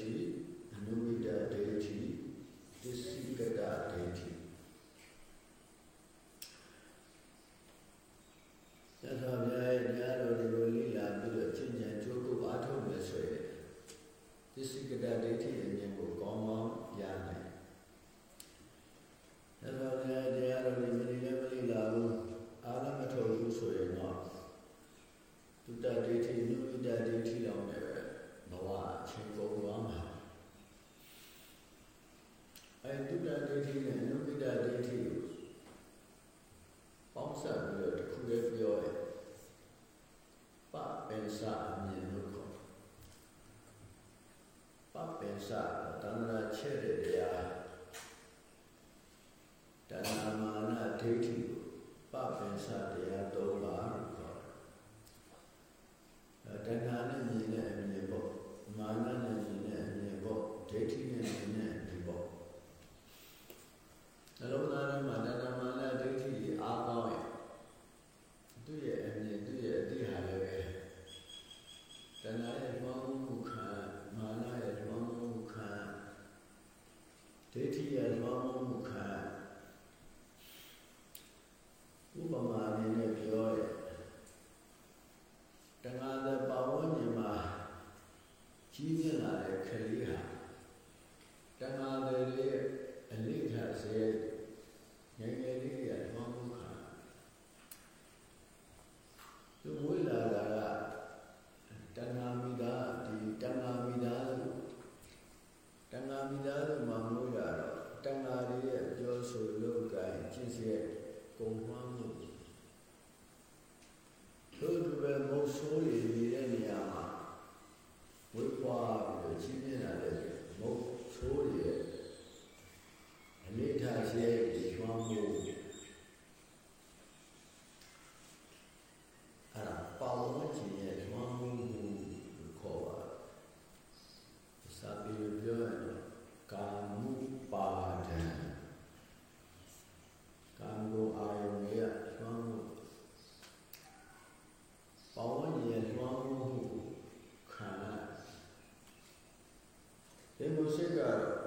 energy စအမြင်လို့ခေါ်ပပ္ပေစတဏှာချဲ့တဲ့တရား não chegaram.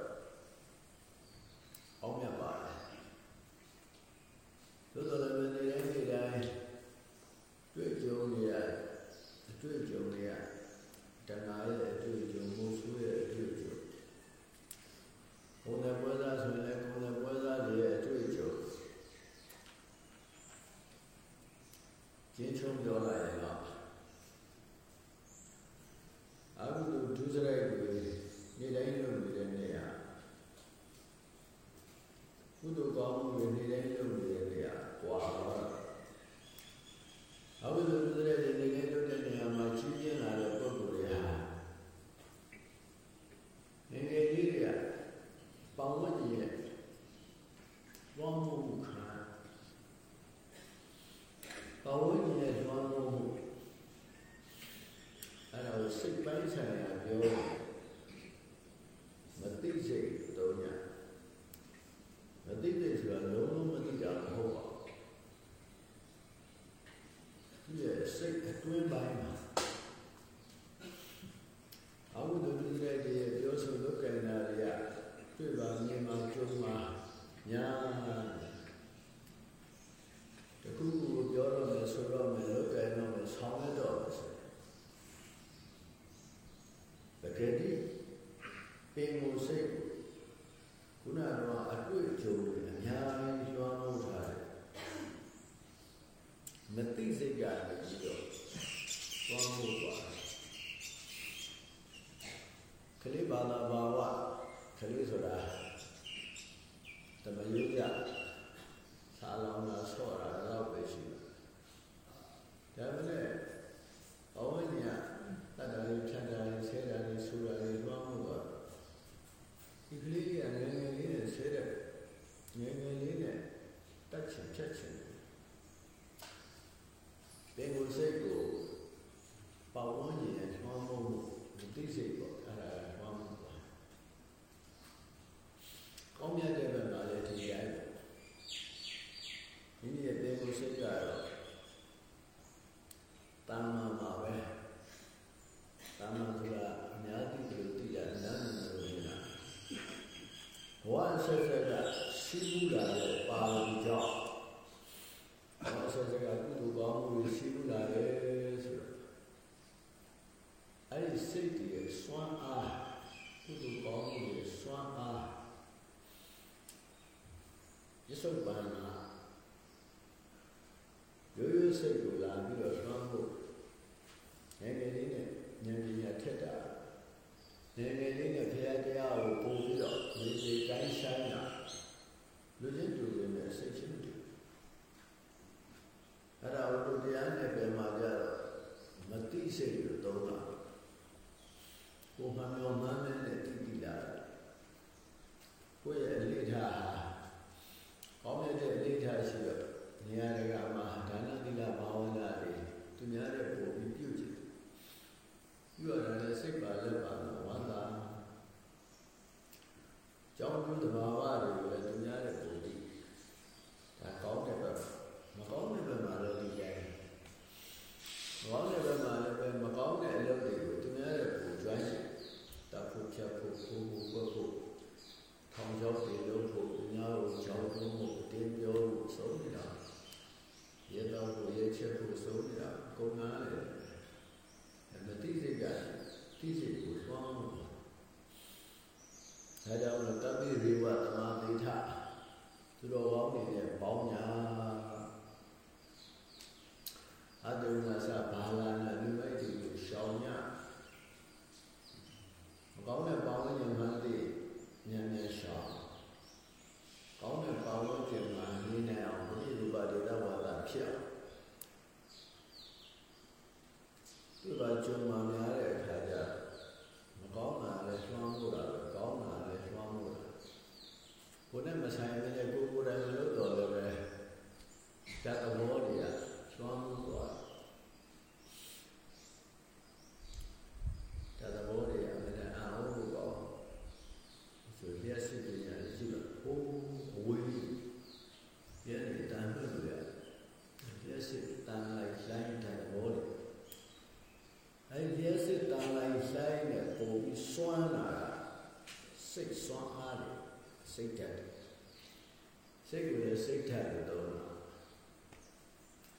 စိတ်ကိုလည်းစိတ်ဓာတ်လို့တော့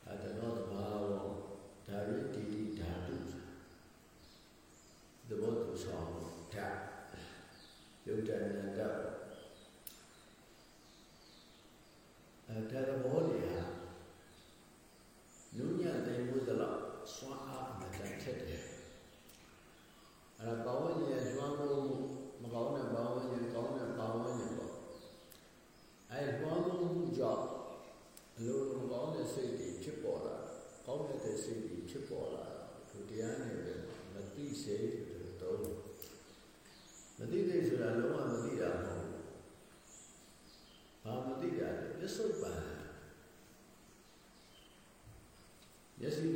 အတနောတဘာဝဓာရိတိတိဓာတုသဘောတူဆောင်ဓာတ်ယုတ်တဏ္ဍတ်အဲဒါဘောလေးဟာလူညတဲ့ဘုဒ္ဓလောက်စွမ်းအားအမှန်တန်ထက်တယ်အဲ့ဒါဘာဝဉာဏ်ကျွမ်းဖို့မကောင်းတဲ့ဘာဝဉာဏ်ကောင်းတဲ့ဘာဝဉာဏ်ပေါ့အဲ့ကျွမ်းမှုကြောင့်အလိုလိုမကောင်းတဲ့စိတ်တွေဖြစ်ပေါ်လာကောင်းတဲ့စိတ်တွေဖြစ်ပေါ်လာဒီတရားနဲ့ပဲမသိစေလို့တော့မသိသေးဆိုတာလုံးဝမသိတာမဟုတ်ဘူးဘာမသိတာလဲပြစ္ဆုတ်ပံ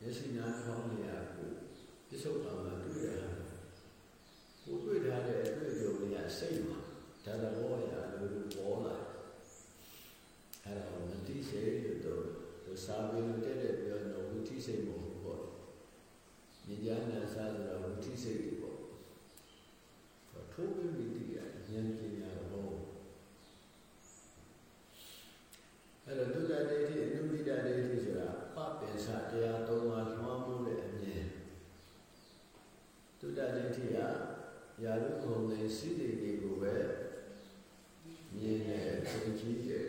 မျက်စိနားနဲ့ဟောင်းရကိုယ်စိတ် လို့စာပေလို့တက်တက်ပြောတော့ဝိသိစိတ်မဟုတ်ဘူးပေါ့ဉာဏ်ဉာဏ်နဲ့စားဆိုတော့ဝိသိစိတ်တွေပေါ့ထိုးပြီးပြီးတည်ရဉာဏ်ပညာတော့အဲ့တော့ဒုက္ခဒိဋ္ဌိအနုပိဒဒိဋ္ဌိဆိုတာပပင်္စတရားသုံးပါးလွှမ်းမိုးတဲ့အမြင်ဒုက္ခဒိဋ္ဌိကယာရုခုံနေစိတ္တိတွေကိုပဲမြင်တဲ့သင်ကြီးတဲ့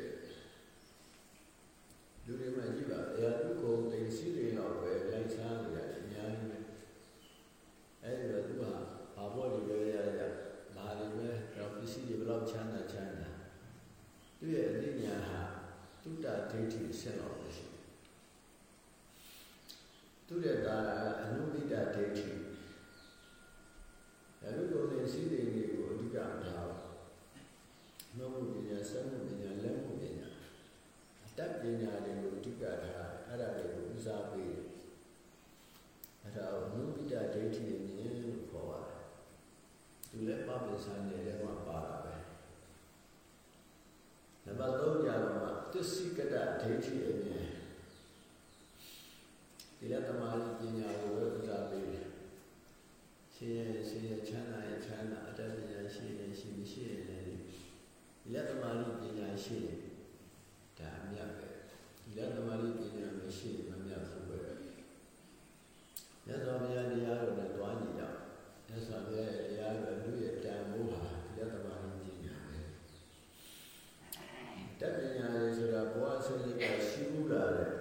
လူတွေမှကြည့်ပါယာရုခုံနေစိတ္တိတော့ပဲလိုက်စားနေရတယ်အများကြီးပဲအဲ့ဒီတော့သူကဘာဘောတွေပဲရရဘာတွေပဲတော့ပစ္စည်းတွေဘယ်လောက်ချမ်းသာချမ်းသာသူရဲ့အသိဉာဏ်ဟာတုတ္တဒိဋ္ဌိဆင့်တော်ရှိသူရဲ့ဒါကအနုပိတဒိဋ္ဌိအဲဒီလိုနေစီးတဲ့တွေကိုအဓိကထားပါနှုတ်မှုပညာစက်မှုပညာလက်မှုပညာ အတတ်ပညာတွေကိုအဓိကထားအဲ့ဒါတွေကိုဦးစားပေးအဲ့ဒါကိုအနုပိတဒိဋ္ဌိနဲ့မြင်လို့ခေါ်ပါတယ်သူလည်းပပိစံနေတဲ့မှာပါတာပဲနံပါတ်3ကြတော့မှသစ္စိကတဒိဋ္ဌိအမြင်ဒီလက်သမားပညာကိုပဲဦးစားပေးတယ်ရှင်ရဲ့ရှင်ရဲ့ချမ်းသာရဲ့ချမ်းသာအတတ်ပညာရှိရင်ရှိမရှိရင်လည်းဒီလက်သမားပညာရှိရင်ဒါအမြတ်ပဲဒီလက်သမားပညာမရှိရင်မမြတ်ဘူးပဲမြတ်စွာဘုရားတရားတော်နဲ့တွားကြည့်တော့မြတ်စွာဘုရားရဲ့တရားတော်လူရဲ့တန်ဖိုးဟာဒီလက်သမားပညာပဲတတ်ပညာရေးဆိုတာဘဝဆွေးနွေးကရှိဘူးလားတဲ့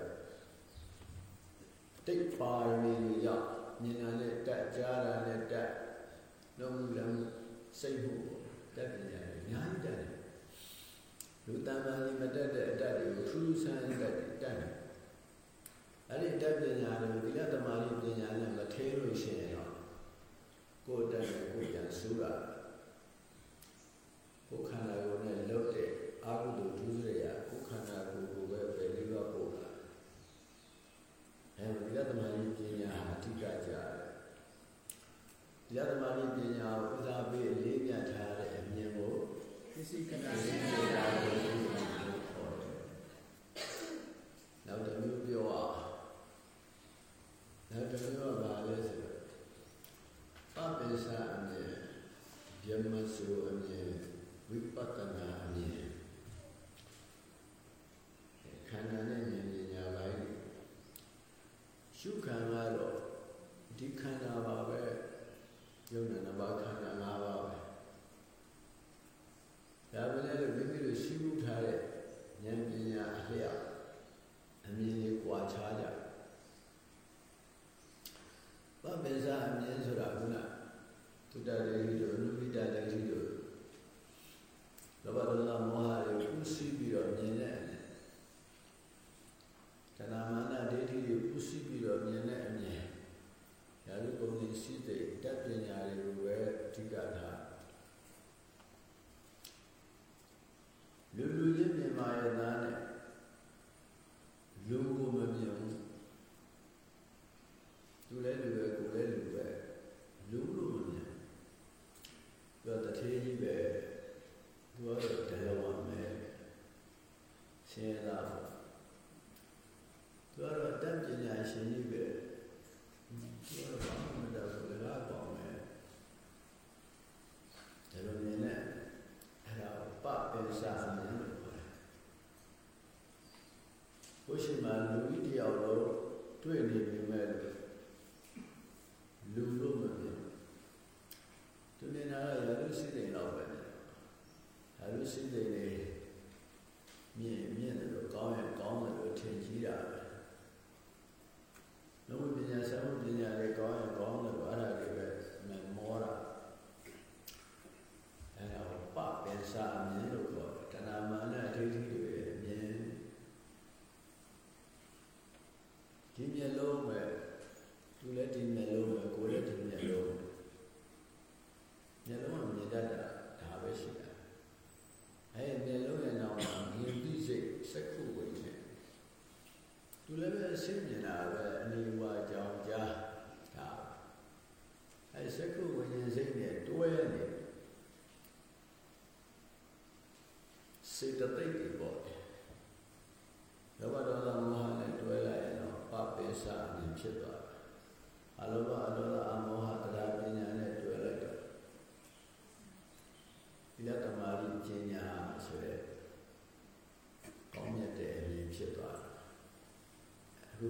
တိတ်ပါရမီ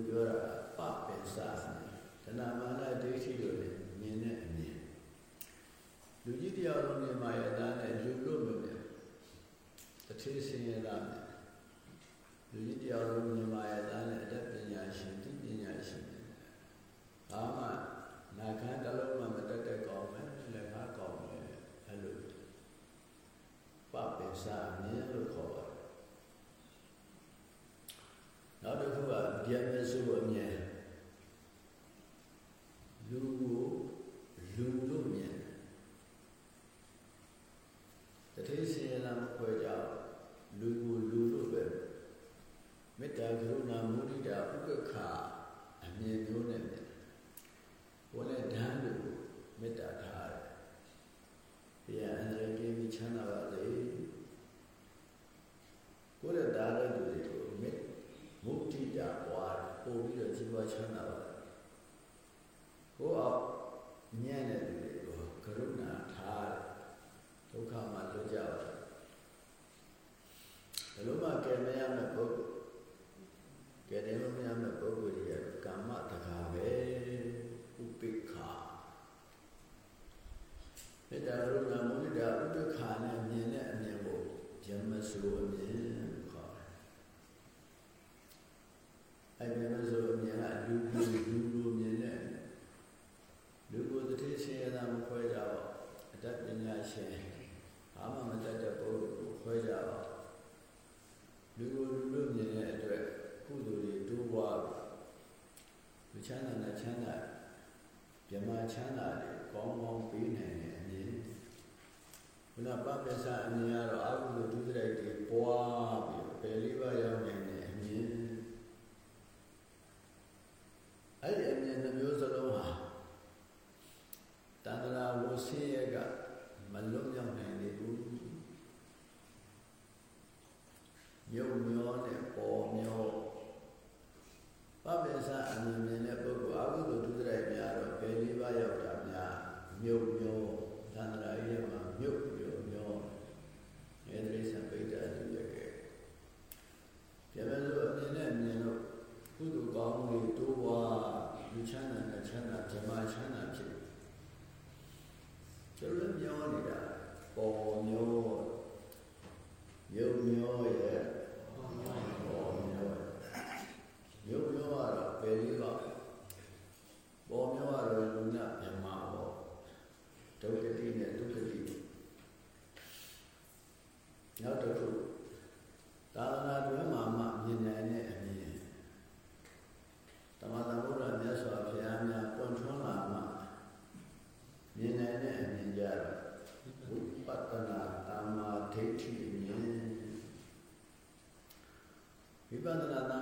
ပြောတာပပင်စာတဏမာနဒိဋ္ဌိတို့လည်းမြင်တဲ့အမြင်လူကြီးတရားလုံးနဲ့မာယာသားနဲ့လူတို့မနဲ့တထေးစင်ရတာနဲ့လူကြီးတရားလုံးနဲ့မာယာသားနဲ့အတတ်ပညာရှင်တိပညာရှင်ဘာမှနာခံတလုံးမှမတက်တဲ့ကောင်းမယ်လက်ကားကောင်းမယ်အဲ့လိုပပင်စာမြင်လို့ခေါ်ပါ je mezi mě. up as ibadah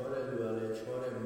Sarerően egy Sarerően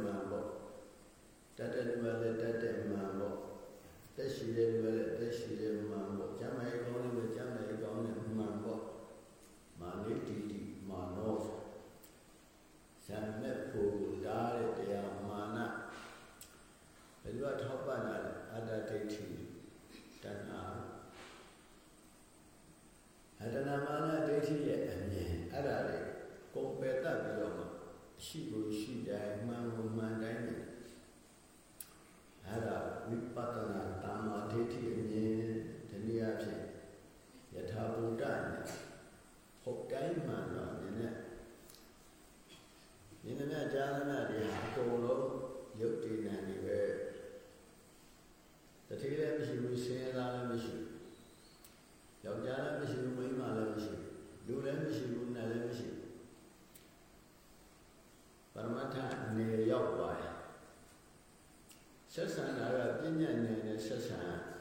小三，那个一年一年小三。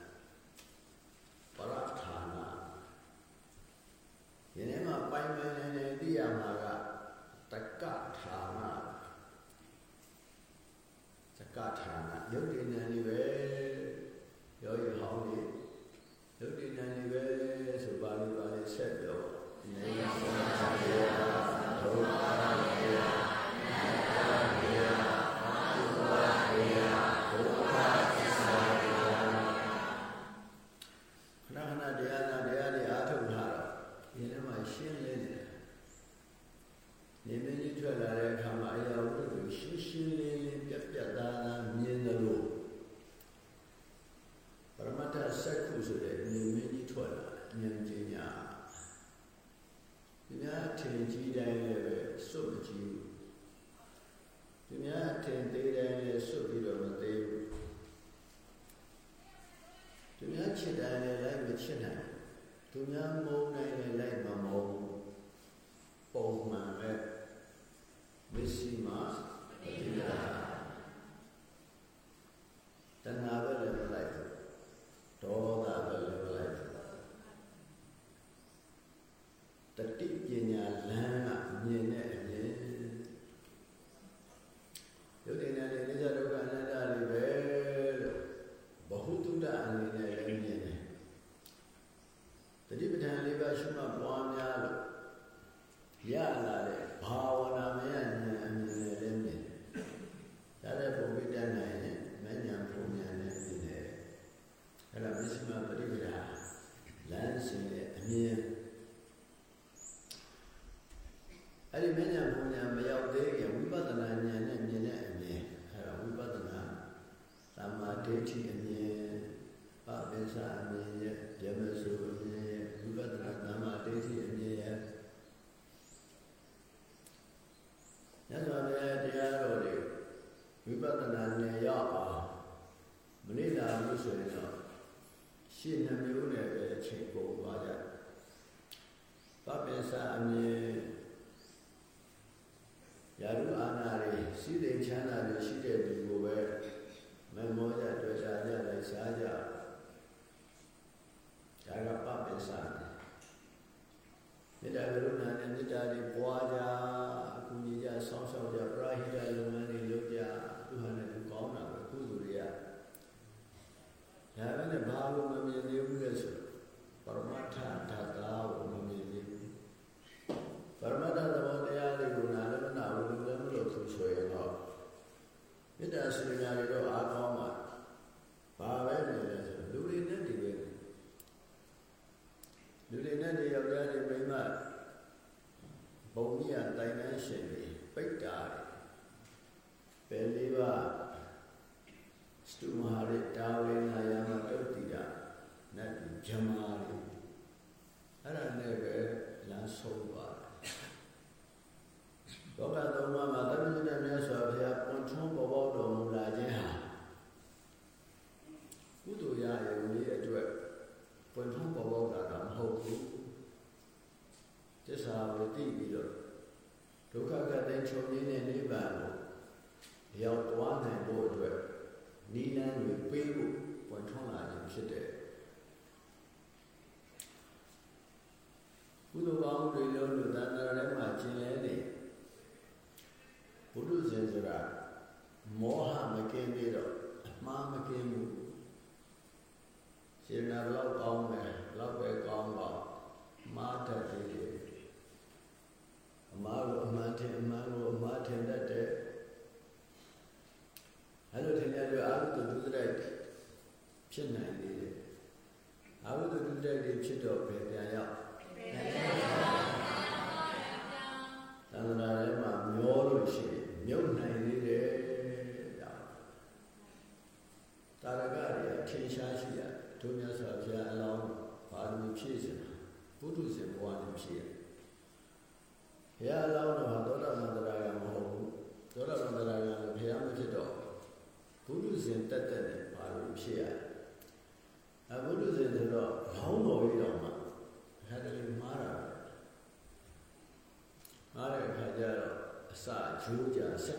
有点儿小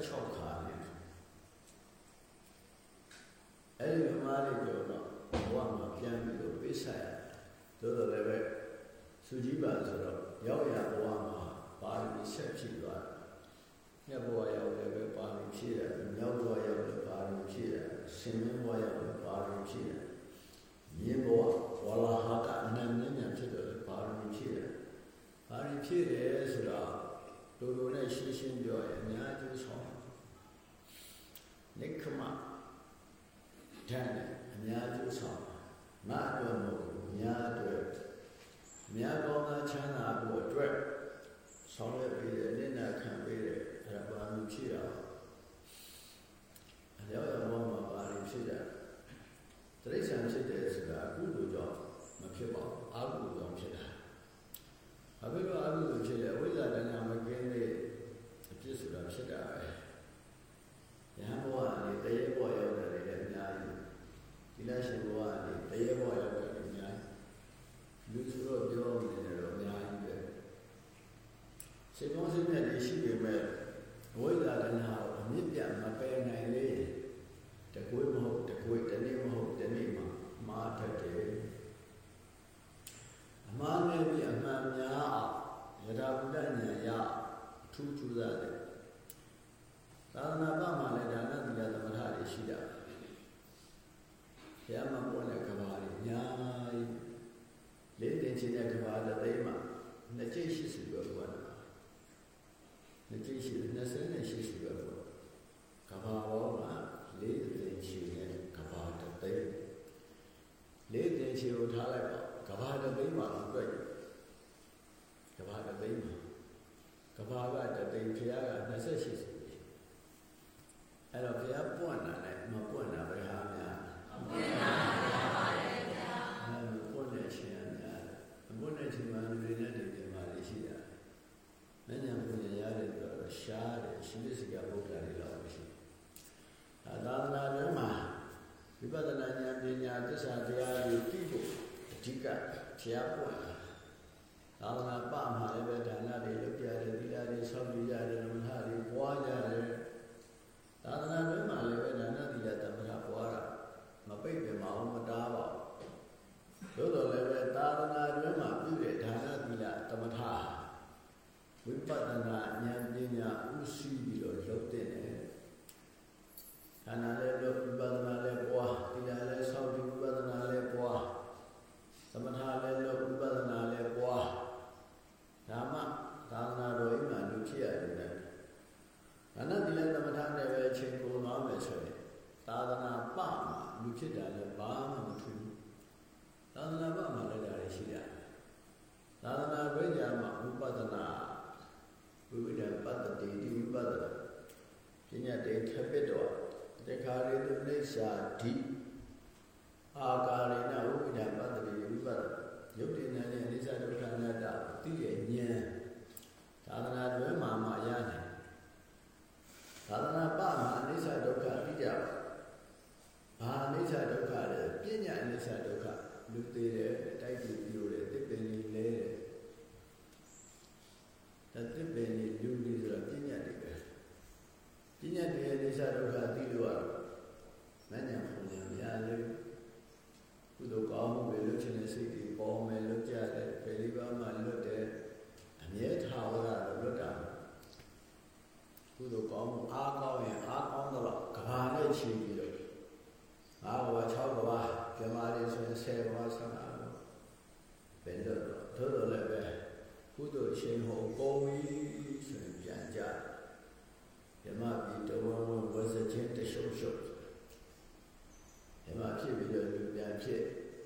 တ်နဲ့အများကျိုးဆောင်မအတွက်မဟုတ်အများအတွက်မြတ်ကောင်းသားချမ်းသာဖို့အတွက်ဆောင်ရွက်ပေးတဲ့နိနာခံပေးတဲ့အဲ့ဒါဘာလို့ဖြစ်ရအောင်အလျောက်ရောမှာပါရင်ဖြစ်တယ်တိရစ္ဆာန်ဖြစ်တယ်ဆိုတာအကုသိုလ်ကြောင့်မဖြစ်ပါဘူးအကုသိုလ်ကြောင့်ဖြစ်တာအဘိဓမ္မာအကုသိုလ်ဖြစ်တဲ့အဝိဇ္ဇာတဏှာမကင်းတဲ့အဖြစ်ဆိုတာဖြစ်တာပဲယဟန်ဘဝကနေတရေဘဝရောက် လရှင်ဘဝကနေတရေဘဝရောက်တယ်အများကြီးလူဆိုတော့ပြောနေတယ်တော့အများကြီးပဲစေတောစိတ်နဲ့လည်းရှိပေမဲ့ဝိဇာတနာကိုအမြင့်ပြတ်မပယ်နိုင်လေတကွေးမဟုတ်တကွေးတနေ့မဟုတ်တနေ့မှာမာတတ်တယ်အမှားနဲ့ပြီးအမှန်များယထာဘုဒ္ဓဉာဏ်ရအထူးကျူးစားတယ်သာသနာ့ဘာမှလည်းဒါနသီလသမထတွေရှိတာ ဘုရားမှာပွင့်တဲ့ကဘာတွေညာလေးတင်ချင်တဲ့ကဘာတစ်သိမ်းမှာနှစ်ကျိတ်ရှိစီပြောလို့ရတယ်နှစ်ကျိတ်ရှိနှစ်ဆယ်နဲ့ရှိစီပြောလို့ကဘာဘောမှာလေးတင်ချင်တဲ့ကဘာတစ်သိမ်းလေးတင်ချင်ကိုထားလိုက်ပါကဘာတစ်သိမ်းမှာတွေ့ကဘာတစ်သိမ်းမှာကဘာကတစ်သိမ်းဘုရားက28စီအဲ့တော့ဘုရားပွင့်တာနဲ့မပွင့်တာပဲဟာ တရားပွင့်သာသနာပမှာလည်းပဲဒါနတွေလုပ်ကြတယ်သီလတွေဆောက်ကြရတယ်ဓမ္မထတွေပွားကြတယ်သာသနာတွင်မှာလည်းပဲ မအောင်မတားပါဘူးသို့တော်လည်းပဲသာသနာတွင်မှာပြုတဲ့ဒါနသီလသမထဝိပဿနာဉာဏ်ပညာဥသိပြီးတော့လုပ်တဲ့ဒါနလည်းလုပ်ဝိပဿနာလည်း သာသနာ့ဝိညာဉ်မှာဝိပဿနာဝိဝိဒပတ္တိဒီဝိပဿနာပညာတေထပ်ပစ်တော်တခါရေသူလိရှာဒီအာကာရေနဝိဝိဒပတ္တိဝိပဿနာယုတ်တိနာနဲ့အိစ္ဆဒုက္ခနာတသိရဲ့ဉာဏ်သာသနာ့တွင်မှာမှရနိုင်သာသနာ့ပမှာအိစ္ဆဒုက္ခသိကြပါဘာအိစ္ဆဒုက္ခလဲပညာအိစ္ဆဒုက္ခလူသေးတယ်တိုက်တူပြိုတယ် ဒါသစ်ပင်နေလူကြီးဆိုတာပညာတွေပဲပညာတွေအိသဒုက္ခသိလို့ရမဉဏ်ပုံဉာဏ်ရလို့ကုသိုလ်ကောင်းမှုတွေလုပ်ခြင်းနဲ့စိတ်တွေ ကုသိုလ်ရှင်ဟောကောင်းပြီဆိုရင်ပြန်ကြဓမ္မပြီးတဝန်းဝန်းဝဇချင်းတရှုပ်ရှုပ်ဓမ္မဖြစ်ပြီးတော့လူပြန်ဖြစ်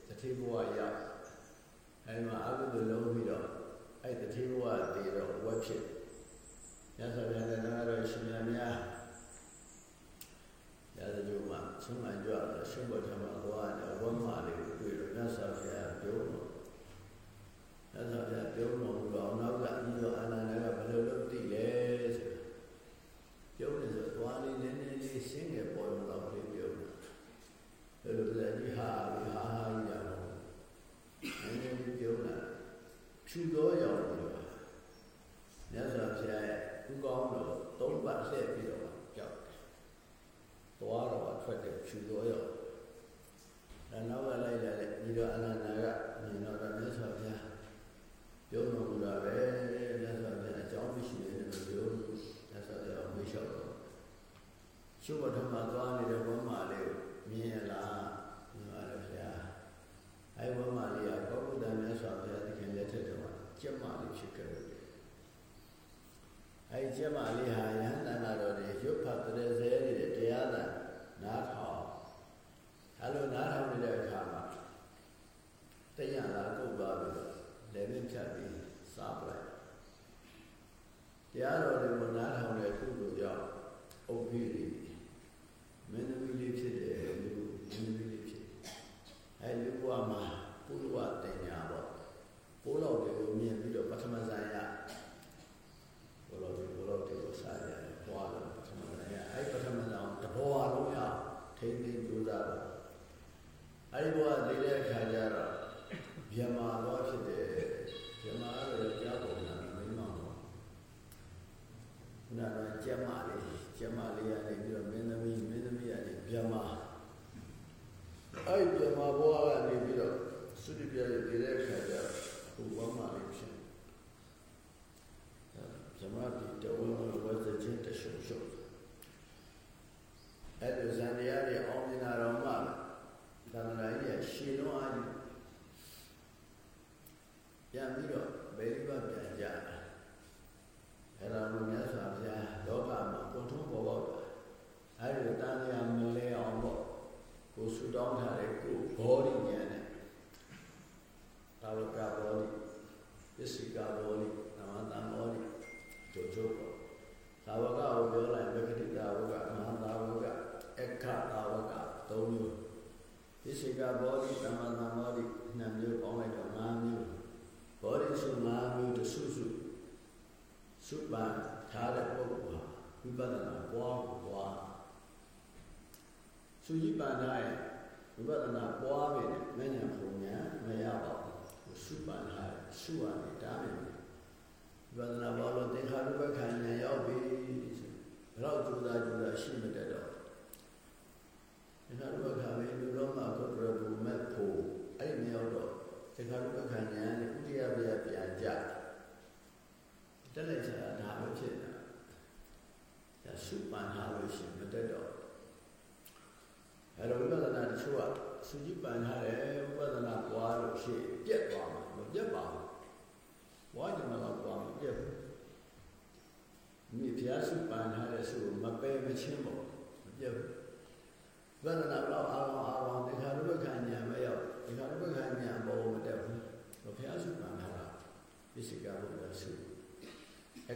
တတိဘဝရောက်အဲမှာအကုသိုလ်လုံးပြီးတော့အဲ့တတိဘဝတည်တော့ဝတ်ဖြစ်ရသော်ပြန်တဲ့နာရောရှင်များများရာဇဂုမှာဆုံးမကြွတော့ရှင်ဘောဓမ္မဘဝနဲ့ဝမ်းမာလေးကိုတွေ့တော့မြတ်စွာဘုရားပြောတော့ အဆောပြပြုံးတော်မူတော့နောက်ကပြီးတော့အာနန္ဒကဘယ်လိုလုပ်သိလဲဆိုတာပြုံးနေဆိုသွားလေးနည်းနည်းလေးရှင်းငယ်ပေါ်တော့လေးပြုံးတာဘယ်လိုလဲဒီဟာဟာရအောင်နည်းနည်းလေးပြုံးတာဖြူတော့ရောင်လို့မြတ်စွာဘုရားရဲ့ဥကောင်းတော်သုံးပါလှည့်ပြီးတော့ကြောက်တယ်သွားတော့အထွက်တယ်ဖြူတော့ရောင်ဒါနောက်ကလိုက်လာတဲ့ဒီတော့အာနန္ဒကမြင်တော့မြတ်စွာဘုရား ပြောလို့မူတာပဲမြတ်စွာဘုရားအကြောင်းမရှိတဲ့လူမျိုးမြတ်စွာဘုရားမေ့လျှောက်တော့ရှုပ်ဘဓမ္မသွားနေတဲ့ဘုံမာလေးမြင်ရလားမြင်ပါတယ်ဗျာအဲဘုံမာလေးကကောကုတ္တမြတ်စွာဘုရားသခင်လက်ထက်တော်မှာကျက်မာလေးဖြစ်ခဲ့တယ်အဲကျက်မာလေးဟာယဟန္တာတော်တွေရုပ်ဖတ်တဲ့ဆဲတွေတရားသာနားထောင်အဲလိုနားထောင်နေတဲ့အခါမှာတရားလာကုတ်သွားပြီ လက်နဲ့ဖြတ်ပြီးစားပလိုက်တရားတော်တွေကိုနားထောင်တဲ့ကုသိုလ်ကြောင့်အုပ်ပြီးတွေမင်းသမီးလေးဖြစ်တယ်လူမင်းသမီးလေးဖြစ်အဲလူဘဝမှာပုရဝတင်ညာပေါ့ပိုးလောက်တွေကိုမြင်ပြီးတော့ပထမဇာယပိုးလောက်တွေပိုးလောက်တွေကိုစားရတယ်ဘွားလို့ပထမဇာယအဲပထမဇာတဘောလုံးရထိမ့်သိကြိုးစားပါအဲဒီဘဝလေးတဲ့အခါကျ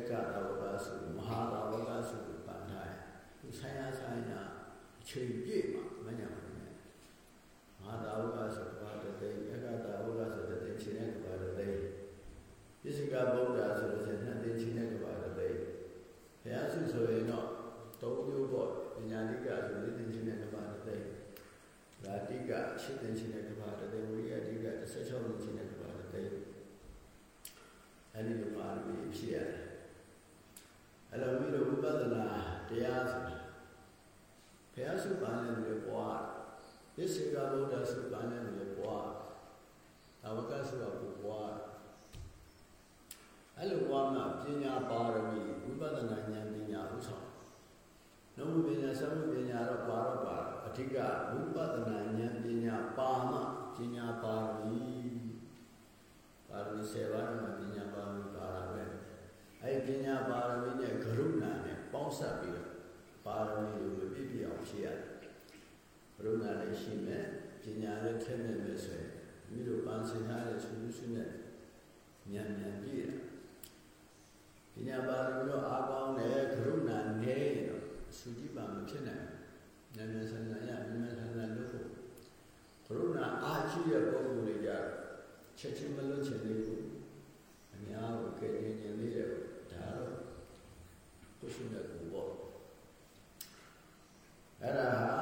အက္ခတာဝကစုမဟာတာဝကစုပန်ထားတယ်သူဆိုင်ရာဆိုင်ရာအချိန်ပြည့်မှာမညာဘူးမဟာတာဝကဆိုဘာတသိအက္ခတာဝကဆိုတသိချိန်နဲ့ဘာတသိပစ္စည်းကဗုဒ္ဓဆိုလို့ရှိရင်နှစ်သိချိန်နဲ့ဘာတသိဘုရားစုဆိုရင်တော့သုံးမျိုးပေါ့ပညာတိကဆိုလေးသိချိန်နဲ့ဘာတသိရာတိကရှစ်သိချိန်နဲ့ဘာတသိဝိရိယတိက16သိချိန်နဲ့ဘာတသိအဲဒီလိုပါလို့ဖြစ်ရတယ်အဲ့လိုပြီးတော့ဝိပဿနာတရားဆိုတာ ဘုရားစုပန်တဲ့လူတွေပွားပစ္စေကဗုဒ္ဓစုပန်တဲ့လူတွေပွားအဝကစုကပွားအဲ့လိုပွားမှပညာပါရမီဝိပဿနာဉာဏ်ပညာဥဆောင်နုပညာသမှုပညာတော့ပါတော့ပါအဓိကဝိပဿနာဉာဏ်ပညာပါမှပညာပါရမီပါရမီ7ပါးမှာပညာပါရမီပါတာပဲအဲ့ဒီပညာပါရမီနဲ့ကရုဏာနဲ့ပေါင်းစပ်ပြီးတော့ပါရမီကိုပြည့်ပြည့်အောင် ဖြည့်ရတယ်။ကရုဏာလည်းရှိမယ်ပညာလည်းထက်မြက်မယ်ဆိုရင်မိတို့ပန်းစင်ထားတဲ့သူစုနဲ့ဉာဏ်ဉာဏ်ပြည့်တယ်။ပညာပါရမီတော့အားကောင်းတယ်ကရုဏာနည်းရင်တော့သုတိပါမဖြစ်နိုင်ဘူး။ဉာဏ်ဉာဏ်ဆန္ဒရဉာဏ်ဉာဏ်ဆန္ဒလို့ဖို့ကရုဏာအားကြီးတဲ့ပုဂ္ဂိုလ်တွေကြချက်ချင်းမလွတ်ချင်သေးဘူး။အများကိုကဲကျင်ကျင်လေးတယ်ဒါတော့ကိုယ်ရှိတဲ့ကိုပေါ့ အဲ့ဒါဟာ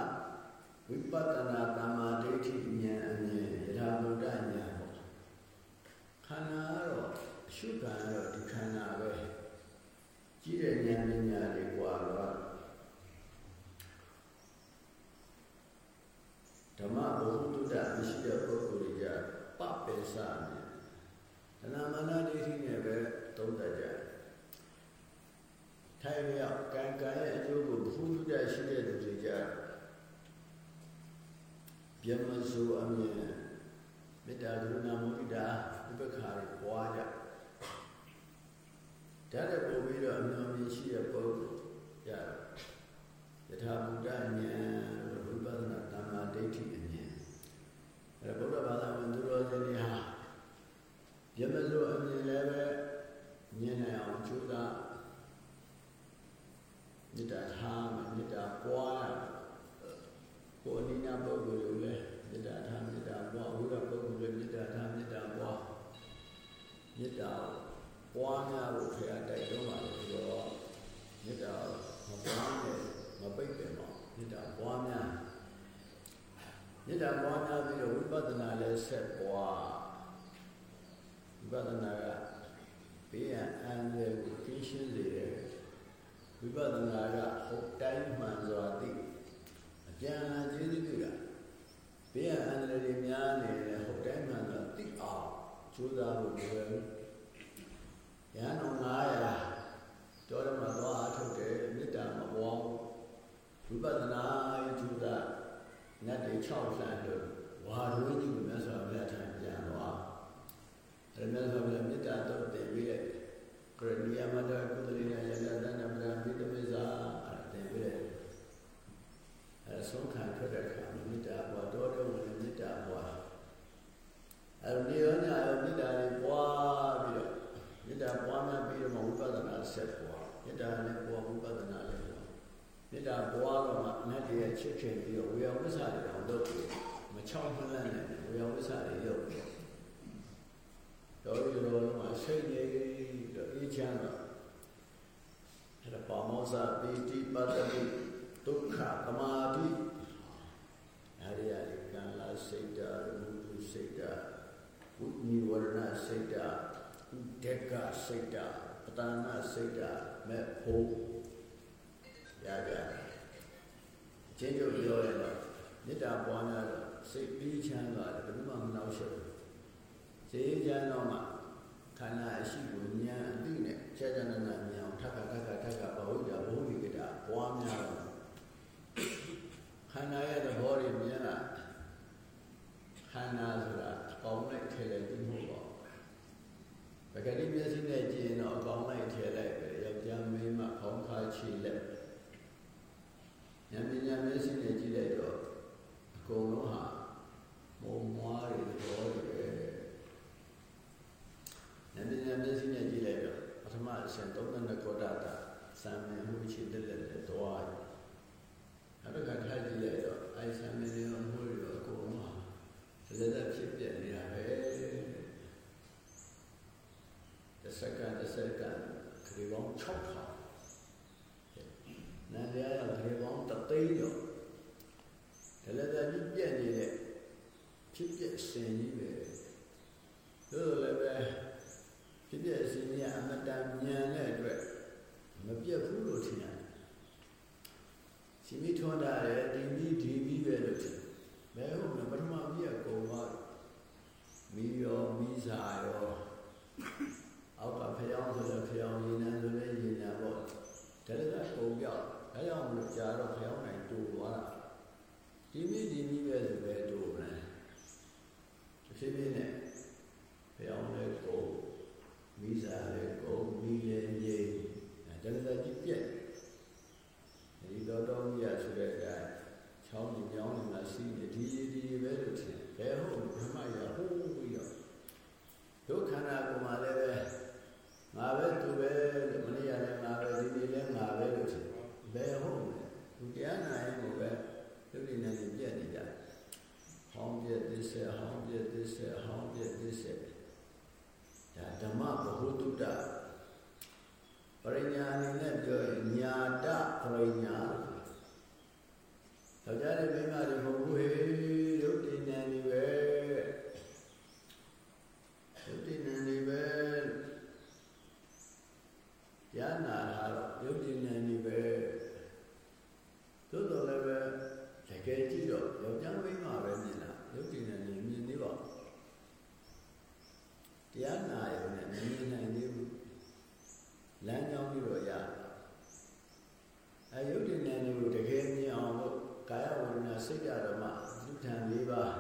ဝိပဿနာတမ္မာဒိဋ္ဌိဉာဏ်အမြင်ယထာဘုဒ္ဓဉာဏ်ပေါ့ခန္ဓာကတော့အရှုခံကတော့ဒီခန္ဓာပဲကြည့်တဲ့ဉာဏ်ပညာတွေကွာတော့ဓမ္မဘုဟုတ္တမရှိတဲ့ပုဂ္ဂိုလ်တွေကပပေစနဲ့တဏမာနဒိဋ္ဌိနဲ့ပဲသုံးတတ်ကြတယ် ထိုင်ရကံကံရဲ့အကျိုးကိုဘုဟုတ္တရှိတဲ့သူတွေကြဗျမစုအမြင်မေတ္တာကရုဏာမုဒိတာဥပ္ပခါတွေပွားကြဒါလည်းပုံပြီးတော့အမြင်မြင်ရှိတဲ့ပုဂ္ဂိုလ်ကြယထာဘုဒ္ဓဉာဏ်ဝိပဿနာတမ္မာဒိဋ္ဌိအမြင်အဲဗုဒ္ဓဘာသာဝင်သူတော်စင်တွေဟာဗျမစုအမြင်လည်းပဲမြင်နိုင်အောင်ကြိုးစား မေတ္တာထားမေတ္တာပွားကိုအနိနာပုဂ္ဂိုလ်တွေလည်းမေတ္တာထားမေတ္တာပွားဝိရပုဂ္ဂိုလ်လည်းမေတ္တာထားမေတ္တာပွားမေတ္တာပွားများဖို့ခရတိုက်တွန်းပါလို့ပြောတော့မေတ္တာမပွားနဲ့မပိတ်ပင်တော့မေတ္တာပွားများမေတ္တာပွားများပြီးတော့ဝိပဿနာလည်းဆက်ပွားဝိပဿနာကဘေးရန်အန္တရာယ်ကိုသိရှင်းစေတယ် ဝိပဿနာကဟုတ်တိုင်းမှန်စွာသိအကျဉ်းအကျေးဇူးပြုတာဘေးရန်အန္တရာယ်တွေများနေတယ်ဟုတ်တိုင်းမှန်စွာသိအောင်ကြိုးစားဖို့လိုတယ်ရဟန်းတော်900တော်ရမှာသွားအထုတ်တယ်မေတ္တာမပွားဝိပဿနာကြိုးစားနတ်တွေ6ဆန်းလို့ဝါရင်းကြီးကိုမြတ်စွာဘုရားထံပြန်သွားအဲ့မြတ်စွာဘုရားမေတ္တာတော့တည်ပြီးတဲ့ ကရဏီယမတကုသလိနာယနာတဏပရာပိတမေဇာတဲ့ပြည့်အဲဆုံးခံထွက်တဲ့အခါမေတ္တာဘွားတော်တော်ဝင်မေတ္တာဘွားအဲဒီရောညာရောမေတ္တာလေးဘွားပြီးတော့မေတ္တာဘွားများပြီးတော့ဝိပဿနာဆက်ဘွားမေတ္တာနဲ့ဘွားဝိပဿနာလည်းဘွားမေတ္တာဘွားတော့မှနတ်တရားချစ်ခင်ပြီးတော့ဝေယဝိသရတော်လုပ်ပြီးမချောင်းမလန့်နဲ့ဝေယဝိသရရုပ်တော်ရောလုံးမှာစိတ်ငြိမ် ချမ်းတော့အဲ့ဒါပါမောဇာပိတိပတ္တိဒုက္ခသမာဓိအဲ့ဒီအရကံလာစိတ်တာဘုသူစိတ်တာဝိနိဝရဏစိတ်တာဥဒေကစိတ်တာပတနာစိတ်တာမဲ့ဖို့ရကြအချင်းတို့ပြောရတော့မေတ္တာပွားများတော့စိတ်ပြီးချမ်းသာတယ်ဘယ်သူမှမနှောက်ယှက်ဘူးစိတ်ချမ်းတော့မှ ခန္ဓာအရှိကိုဉာဏ်အသိနဲ့ကြာကြာနာနာဉာဏ်ထပ်ခါထပ်ခါထပ်ခါဘဝိတာဘုဟိကတာပွားများတော့ခန္ဓာရဲ့သဘောတွေမြင်လာခန္ဓာဆိုတာအကောင်းလိုက်ထဲလိုက်ပြီးမဟုတ်ပါဘူးပဂတိမျက်စိနဲ့ကြည့်ရင်တော့အကောင်းလိုက်ထဲလိုက်ပဲယောက်ျားမင်းမခေါင်းခါချီလက်ဉာဏ်ပညာမျက်စိနဲ့ကြည့်လိုက်တော့အကုန်လုံးဟာမုံမွားတွေသဘောတွေပဲ ဉာဏ်ပညာမျက်စိနဲ့ကြည့်လိုက်တော့ပထမအရှင်သုံးနှစ်ကောဒတာစံမြင်မှုရှိတဲ့လက်လက်သွားတယ်နောက်တစ်ခါထိုက်ကြည့်လိုက်တော့အိုင်ဆံမြင်နေမှုတွေအကုန်လုံးဟာလက်လက်ဖြစ်ပြနေတာပဲတစ်စက္ကန့်တစ်စက္ကန့်ခရီးပေါင်း6000နာရရခရီးပေါင်းတသိန်းကျော်ဒါလည်းဒါပြပြနေတဲ့ဖြစ်ပြစင်ကြီးပဲတို့လည်းပဲ ဖြစ်ပြစင်ကြီးအမတန်မြန်တဲ့အတွက်မပြတ်ဘူးလို့ထင်ရတယ်ရှင်မိထွန်းတာရဲ့ဒီပြီးဒီပြီးပဲလို့ထင်ဘယ်ဟုတ်လဲပထမပြည့်ကုန်သွားမီရောမီစာရောအောက်ကဖျောင်းဆိုလည်းဖျောင်းရင်းနဲ့ဆိုလည်းရင်းနဲ့ပေါ့ဒါလည်းကကုန်ပြောက်ဒါကြောင့်မလို့ကြာတော့ဖျောင်းနိုင်တူသွားတာဒီမိဒီမိပဲဆိုပဲတူတယ်ဖြည်းဖြည်းနဲ့ဖျောင်းလည်းကုန် မီစာလည်းကုန်မီလည်းရင်းဒါလည်းကကြည့်ပြက်ဒီတော်တော်ကြီးရဆိုတဲ့အဲချောင်းကြီးကြောင်းနေမှာစီးနေဒီဒီပဲလို့ထင်ဘယ်ဟုတ်ဘမရဟိုးပြီးတော့ဒုက္ခနာကမှလည်းပဲငါပဲသူပဲမနေ့ကလည်းငါပဲဒီနေ့လည်းငါပဲလို့ထင်ဘယ်ဟုတ်လဲသူတရားနာရင်ကိုပဲလူတွေနဲ့ပြည့်နေကြဟောင်းပြည့်သစ္စာဟောင်းပြည့်သစ္စာဟောင်းပြည့်သစ္စာ ဒါဓမ္မဘဟုတုတ္တပရိညာအနေနဲ့ပြောရင်ညာတပရိညာယောက်ျားတွေမိန်းမတွေမဟုတ်ဘူးဟေးရုပ်တည်နေနေပဲရုပ်တည်နေနေပဲညာနာဟာတော့ရုပ်တည်နေနေပဲသို့တော်လည်းပဲတကယ်ကြည့်တော့ယောက်ျားမိန်းမပဲမြင်လားရုပ်တည်နေနေမြင်သေးပါတရားနာရုံနဲ့မမြင်နိုင်သေးဘူးလမ်းကြောင်းပြီးတော့ရအဲယုတ်တိဉာဏ်ကိုတကယ်မြင်အောင်လို့ကာယ ဝိညာဉ်စိတ်ဓာတ်မှာလူထံ၄ပါး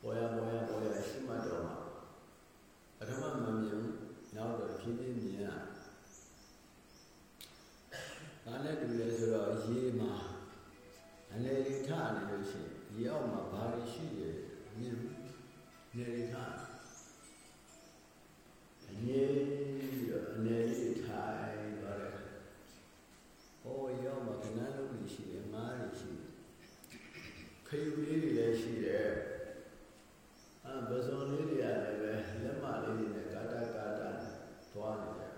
ပေါ်ရပေါ်ရပေါ်ရရှိမှတော့မှာပထမမမြင်ဘူးနောက်တော့ဖြည်းဖြည်းမြင်ရဒါနဲ့တူလဲဆိုတော့ရေမှာအနေလေးထနေလို့ရှိရင်ရေအောက်မှာဘာတွေရှိရမြင်နေလေးထအနေပြီးတော့အနေလေးထိုင်သွားတယ်ဟောရောက်မှာကနန်းလုံးကြီးရှိတယ်မားကြီးရှိတယ်ခယူလေးတွေလည်းရှိတယ်အာပဇွန်လေးတွေရတယ်ပဲလက်မလေးတွေနဲ့ကာတာကာတာသွားနေတယ်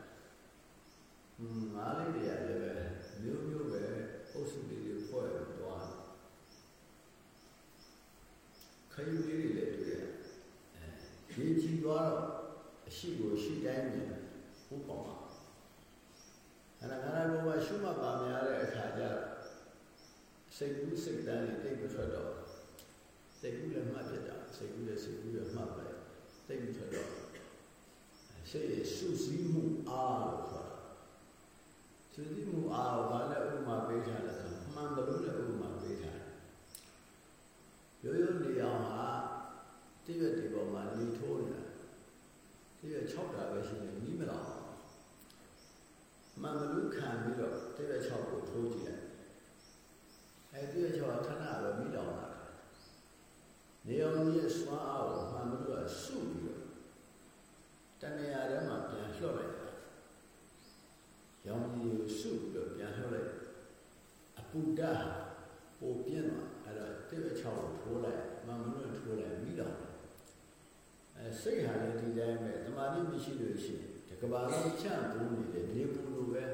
ဟွန်းမားလေးတွေရတယ်ပဲမျိုးမျိုးပဲအုပ်စုလေးတွေဖွဲ့ပြီးသွားခယူလေးတွေလည်းတွေ့ရတယ်အဲရေးကြည့်သွားတော့အရှိကိုရှိတိုင်းမြင်ဘုပေါမှာအဲ့ဒါငါးဘုရားရှုမှတ်ပါများတဲ့အခါကျ စိတ်ကူးစိတ်တန်းတွေတိတ်မထွက်တော့စိတ်ကူးလည်းမှတ်ပြတာစိတ်ကူးလည်းစိတ်ကူးလည်းမှတ်ပဲတိတ်မထွက်တော့စိတ်ရဲ့စုစည်းမှုအားလို့ခေါ်တာစုစည်းမှုအားကိုဘာလဲဥပမာပေးထားလဲဆိုမှန်တယ်လို့လည်းဥပမာပေးထားတယ်ရိုးရိုးနေအောင်ဟာတိရွတ်ဒီပေါ်မှာနေထိုးနေတာတိရွတ်6တာပဲရှိနေမိမလားမှန်မလို့ခံပြီးတော့တိရွတ်6ကိုထိုးကြည့်လိုက် အဲဒီကြောင့်ဌာနတော့မိတော်လာတာနေအောင်ရဲ့စွမ်းအားကိုမှန်ပြီးတော့စုပြီးတော့တဏှာထဲမှာပြန်လျှော့လိုက်တာရောင်ကြီးကိုစုပြီးတော့ပြန်လျှော့လိုက်အပုဒ္ဒပိုပြင်းသွားအဲ့တော့တိရချောင်းကိုထိုးလိုက်မှန်ပြီးတော့ထိုးလိုက်မိတော်အဲစိတ်ဟာလည်းဒီတိုင်းပဲတမာတိမရှိလို့ရှိရင်တကဘာလုံးချန့်ဘူးနေတယ်နေဘူးလို့ပဲ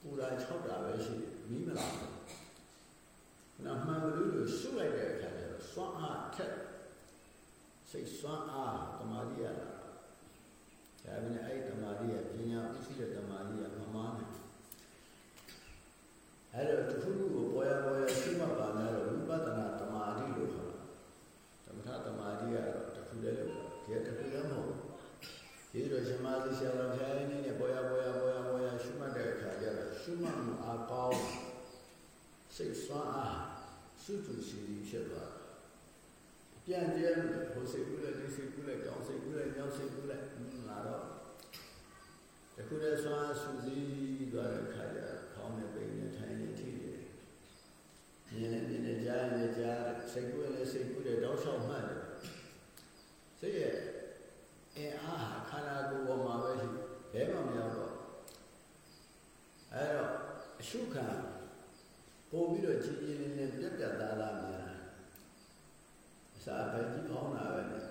ပူရာ၆တာပဲရှိတယ် မီးမလာဘူး။နောက်မှန်လို့လို့ရှုလိုက်တဲ့အခါကျတော့စွမ်းအားထက်စိတ်စွမ်းအားတမာတိရတာ။ဒါပေမဲ့အဲ့တမာတိရပညာဥရှိတဲ့တမာတိရမမားနဲ့အဲ့တော့တခုခုကိုပေါ်ရပေါ်ရရှိမှပါများတော့ဝိပဿနာတမာတိလို့ခေါ်တာ။သမထတမာတိကတော့တခုလည်းလို့ဒီတခုလည်းမဟုတ်ဘူး။ဒီလိုရှင်မသီဆရာတော်ဘုရားကြီးနဲ့ပေါ်ရပေါ်ရပေါ် ရှုမှတ်မှုအားကောင်းစိတ်စွမ်းအားစွတ်တူစီစီဖြစ်သွားပြန်ကျဲဟိုစိတ်ကူးလိုက်ဒီစိတ်ကူးလိုက်တောင်းစိတ်ကူးလိုက်မြောက်စိတ်ကူးလိုက်လာတော့တခုတည်းစွမ်းအားစွစီသွားတဲ့အခါကျခေါင်းနဲ့ပိန်နဲ့ထိုင်နေထိတယ်မြင်လည်းမြင်တယ်ကြားရင်လည်းကြားတယ်စိတ်ကူးလည်းစိတ်ကူးတယ်တောင်းလျှောက်မှတ်တယ်စိတ်ရဲ့အင်အားဟာခန္ဓာကိုယ်ပေါ်မှာပဲရှိဘဲမှမရောက်တော့ အဲတော့အရှုခံပို့ပြီးတော့ကြည်ကြည်လင်းလင်းပြက်ပြက်သားသားများအစာပဲကြီးပေါင်းတာပဲနဲ့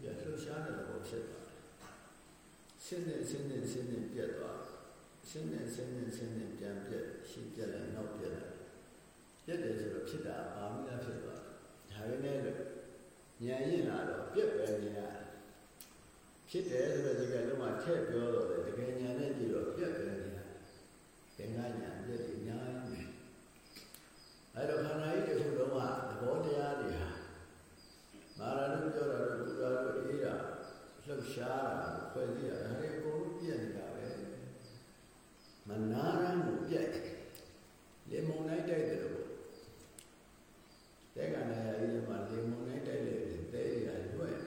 ပြလှုပ်ရှားတဲ့ဘောဖြစ်သွားတယ်။ရှင်းနေရှင်းနေရှင်းနေပြက်သွားရှင်းနေရှင်းနေရှင်းနေပြန်ပြက်ရှင်းပြက်လိုက်နောက်ပြက်လိုက်ပြက်တယ်ဆိုတော့ဖြစ်တာအာမိလားဖြစ်သွားတယ်။ဒါပဲနဲ့လို့ဉာဏ်ရင့်လာတော့ပြက်ပဲနေရတယ်။ဖြစ်တယ်ဆိုတဲ့ဒီကလုံးဝထည့်ပြောတော့တယ်တကယ်ဉာဏ်နဲ့ကြည့်တော့ပြက်ပဲနေရတယ်။ သင်္ကညာပြက်တယ်ညာကြီးအဲ့တော့ခန္ဓာကြီးတစ်ခုလုံးကသဘောတရားတွေဟာမာရဏုပြောတာတို့ဘုရားတို့အေးတာလှုပ်ရှားတာဖွဲ့စည်းတာဒါတွေအကုန်လုံးပြည့်နေတာပဲမနာရမ်းကိုပြည့်လေမုံနိုင်တိုက်တယ်လို့တဲ့ကနာရကြီးမှာလေမုံနိုင်တိုက်လေတဲ့ရရွယ်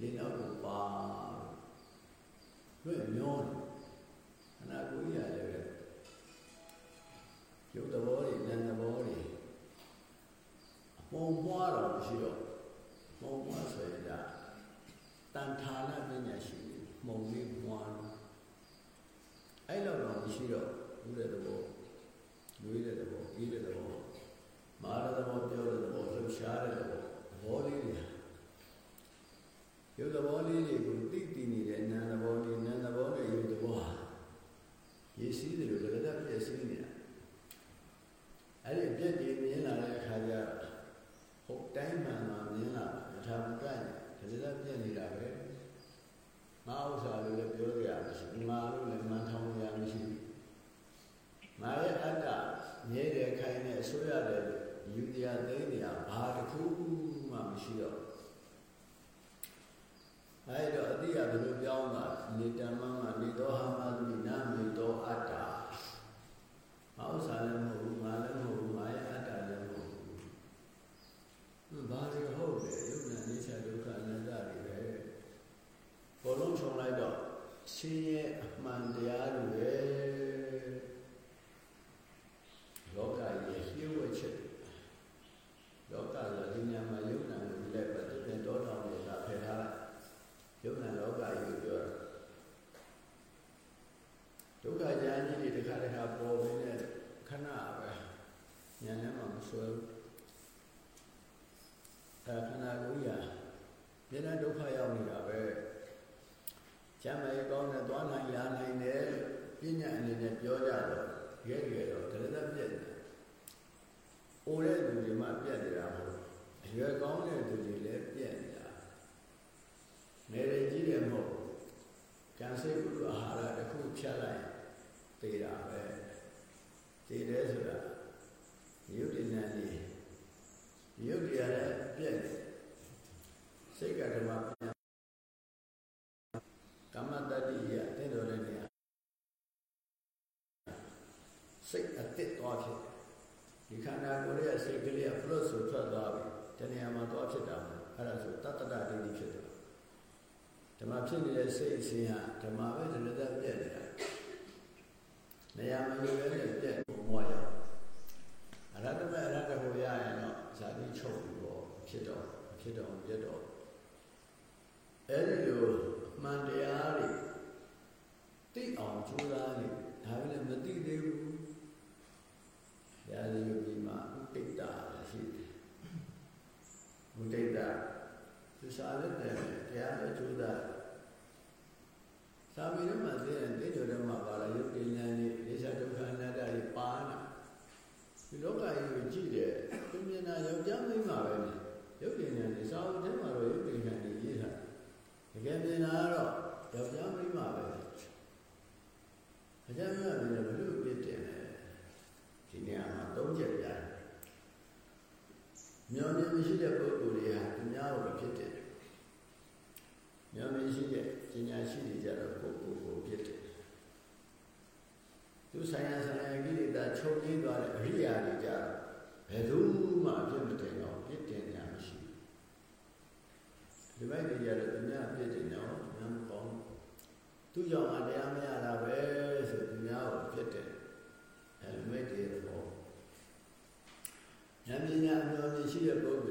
လေနောက်ကိုပါရွယ်မျောခ န္ဓာကိုယ်ကြီးရတယ်ရုပ်သဘောတွေနာမ်သဘောတွေပုံပွားတော့မရှိတော့ပုံပွားဆိုရင်ဒါတန်ထာနာပညာရှိမုံလေးပွားလို့အဲ့လောက်တော့မရှိတော့ဘူးတဲ့သဘောရွေးတဲ့သဘောပြီးတဲ့သဘောမာရသဘောပြောတဲ့သဘောလှုပ်ရှားတဲ့သဘောသဘောလေးတွေရုပ်သဘောလေးတွေကိုသိတည်နေတဲ့နာမ်သဘောတွေနာမ်သဘောနဲ့ရုပ်သဘောဟာ စိတ်အစ်စ်သွားဖြစ်ဒီခန္ဓာကိုယ်ရဲ့စိတ်ကလေးကဖလို့ဆိုထွက်သွားပြီတဏှာမှာသွားဖြစ်တာမဟုတ်အဲ့ဒါဆိုတတ္တတဒိဋ္ဌိဖြစ်တယ်ဓမ္မဖြစ်နေတဲ့စိတ်အစဉ်ဟာဓမ္မပဲတည်းတည်းပြည့်နေတာနေရာမယူရဲနဲ့ အကျဉ်းနဲ့ဘယ်လိုပြစ်တင်လဲဒီနေရာမှာသုံးချက်ပြတယ်မျောမြင်မရှိတဲ့ပုဂ္ဂိုလ်တွေဟာအများကိုဖြစ်တယ်မျောမြင်ရှိတဲ့ပညာရှိတွေကြတော့ပုဂ္ဂိုလ်ကိုဖြစ်တယ်သူဆိုင်ရာဆိုင်ရာကိလေသာချုပ်ငြိမ်းသွားတဲ့အရိယာတွေကြဘယ်သူမှအပြစ်မတင်တော့ပြစ်တင်ညာမရှိဒီဘက်ကြီးရတဲ့ပညာပြစ်တင်တော့မကောင်းသူကြောင့်အတရားမရတာပဲ of both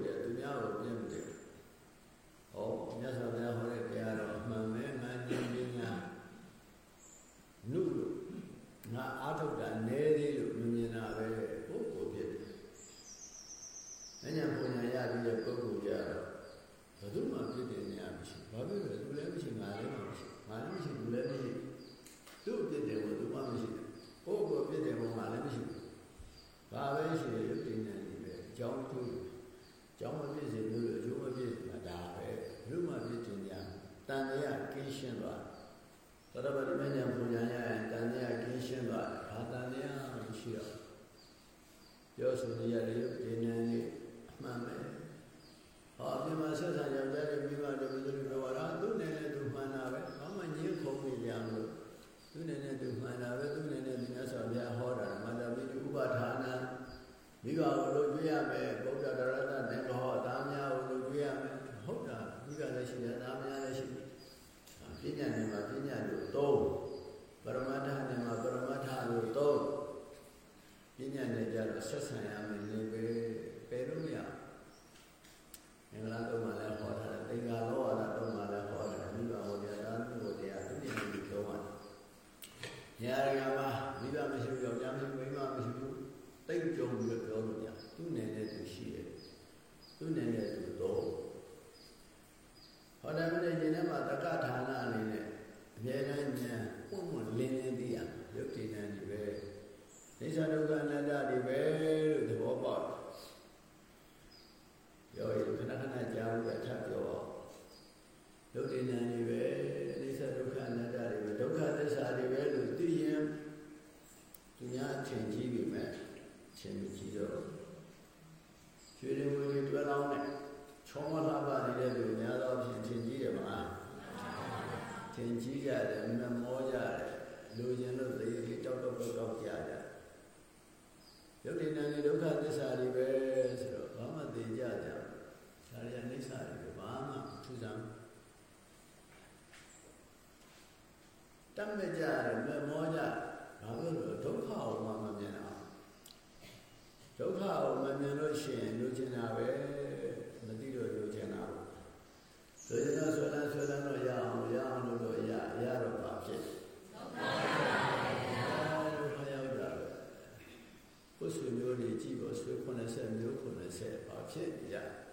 လူကျင်လို့သေကြီးတောက်တောက်တောက်တောက်ကြကြယုတ်တိဏ္ဍိဒုက္ခသစ္စာတွေပဲဆိုတော့ဘာမှသိကြကြဒါရီအိဋ္ဌာတွေဘာမှထူးဆန်းတတ်မဲ့ကြတယ်မမောကြဘာလို့လဲဒုက္ခအောင်မှမမြင်အောင်ဒုက္ခအောင်မမြင်လို့ရှိရင်လူကျင်တာပဲမသိတော့လူကျင်တာဘူးလူကျင်တာဆိုလားဆိုလားတော့ရအောင် 90မျိုး90ပါဖြစ်နေရတယ်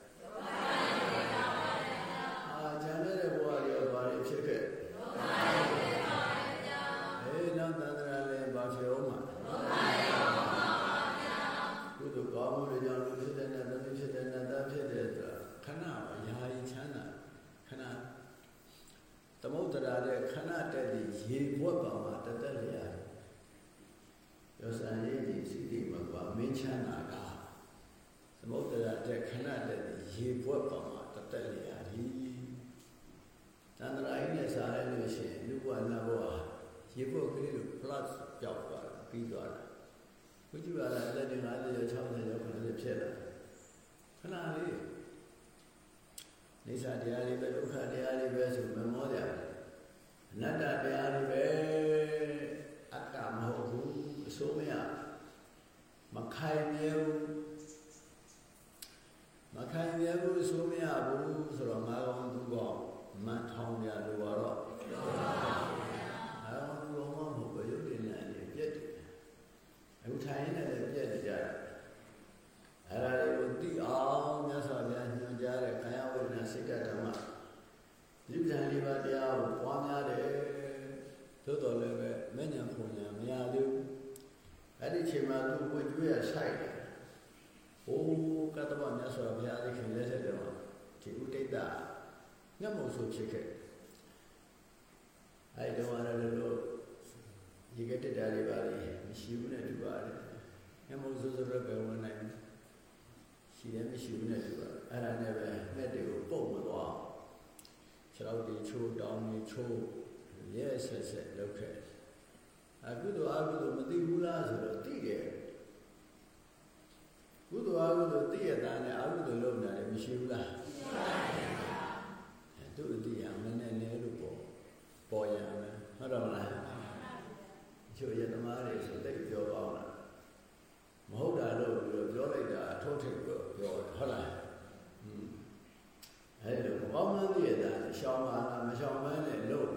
ထိုးရဲဆက်ဆက်လုပ်ခဲ့အကုသိုလ်အကုသိုလ်မသိဘူးလားဆိုတော့သိတယ်ကုသိုလ်အကုသိုလ်သိရတာနဲ့အကုသိုလ်လုပ်တာလည်းမရှိဘူးလားမရှိပါဘူးသူအတိအမနဲ့လဲလို့ပေါ့ပေါ်ရမယ်ဟုတ်တယ်မလားချို့ရသမားတွေဆိုတိတ်ပြောပါ့လားမဟုတ်တာလို့ပြောလိုက်တာအထုတ်ထိပ်ပြောပြောဟုတ်လားအဲ့လိုမကောင်းမှန်းသိရတာ ရှောင်ပါလားမရှောင်မန်းနဲ့လုပ်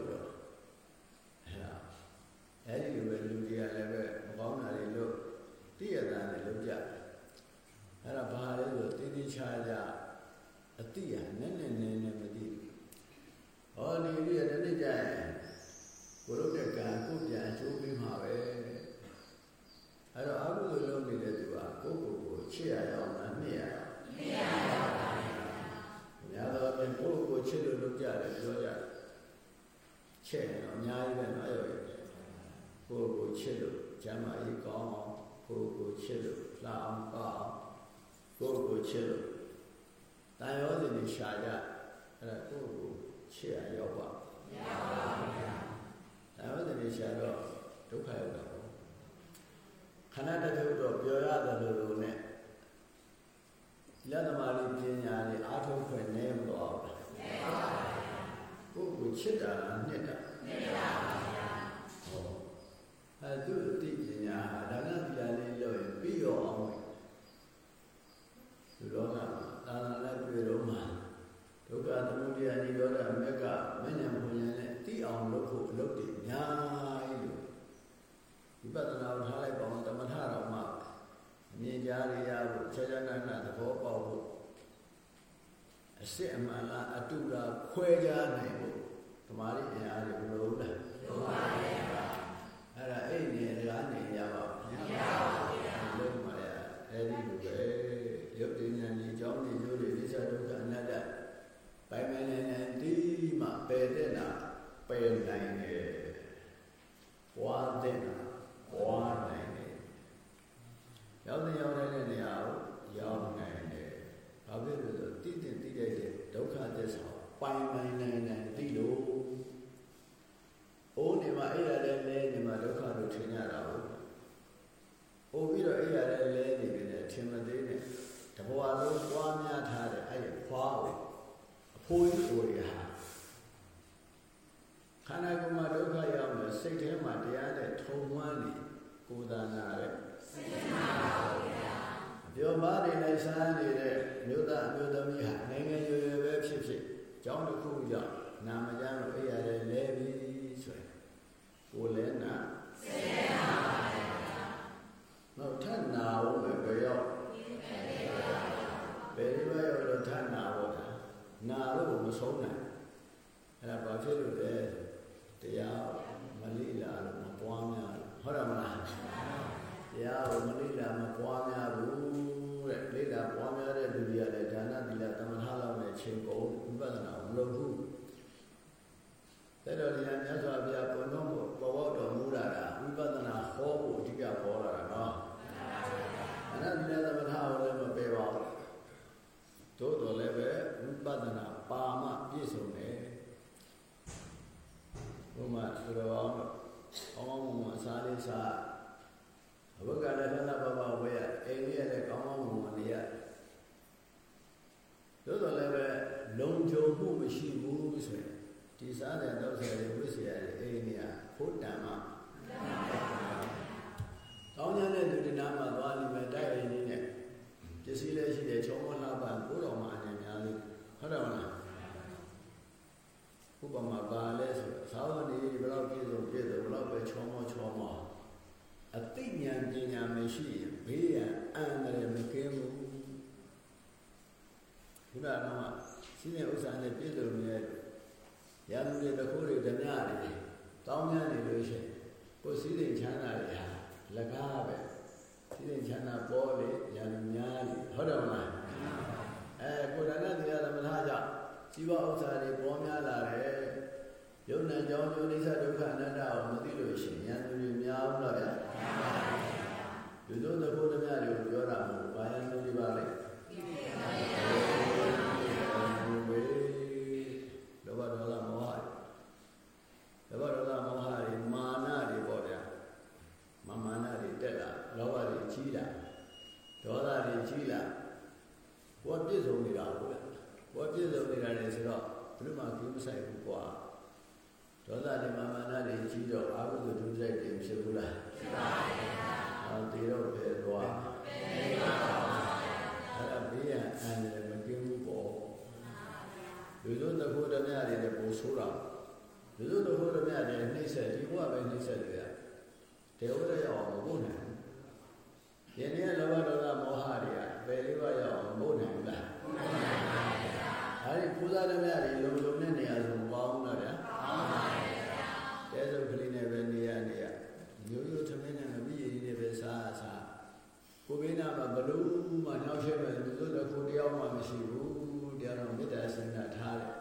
မှာဘလို့မှနှောက်ရှက်မဲ့လူတို့လည်းကိုတယောက်မှမရှိဘူးတရားတော်မေတ္တာဆန္ဒထားတယ်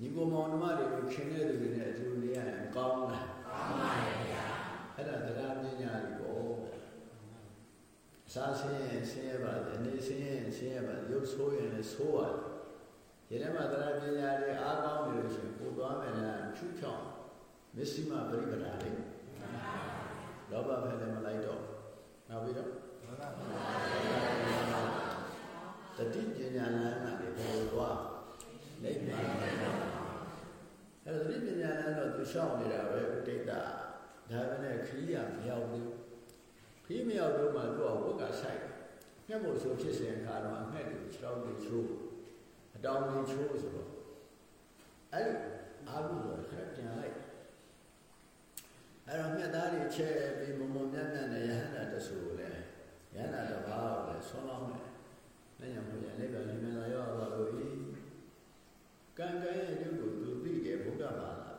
ညီကိုမောင်နှမတွေကိုခင်တဲ့သူတွေနဲ့အတူနေရရင်ကောင်းလားကောင်းပါဗျာအဲ့ဒါတရားပညာတွေပေါ့စားဆင်းရင်ဆင်းရဲပါစေနေဆင်းရင်ဆင်းရဲပါရုပ်ဆိုးရင်လည်းဆိုးပါစေဒီထဲမှာတရားပညာတွေအားကောင်းနေလို့ရှိရင်ကိုသွားမယ်လားချူးချောင်းမစ္စည်းမပရိပဒါလေးလောဘဖယ်လည်းမလိုက်တော့နောက်ပြီးတော့ တတိပညာလမ်းကနေပေါ်သွားနိဗ္ဗာန်အဲ့ဒါတတိပညာလမ်းတော့သူရှောင်နေတာပဲဥဒိတဒါပဲနဲ့ခရီးရမရောက်ဘူးခရီးမရောက်တော့မှသူကဝတ်ကဆိုင်ငှက်ဖို့ဆိုဖြစ်စဉ်အခါတော့အငှက်တွေခြေထောက်တွေချိုးအတောင်တွေချိုးဆိုတော့အဲ့အာဟုတော့ခက်ပြန်လိုက်အဲ့တော့မြတ်သားတွေချဲပြီးမုံမုံမြတ်မြတ်နဲ့ယဟန္တာတဆူကိုလည်း ယဟန္တာတစ်ပါးကိုလည်းဆွမ်းလောင်းတယ်။လက်ညံမှုရလေးပဲလိမ္မာလာရောက်တော့လို့ဤကံကံရဲ့ဒုက္ခကိုသူသိတယ်ဘုရားဘာသာ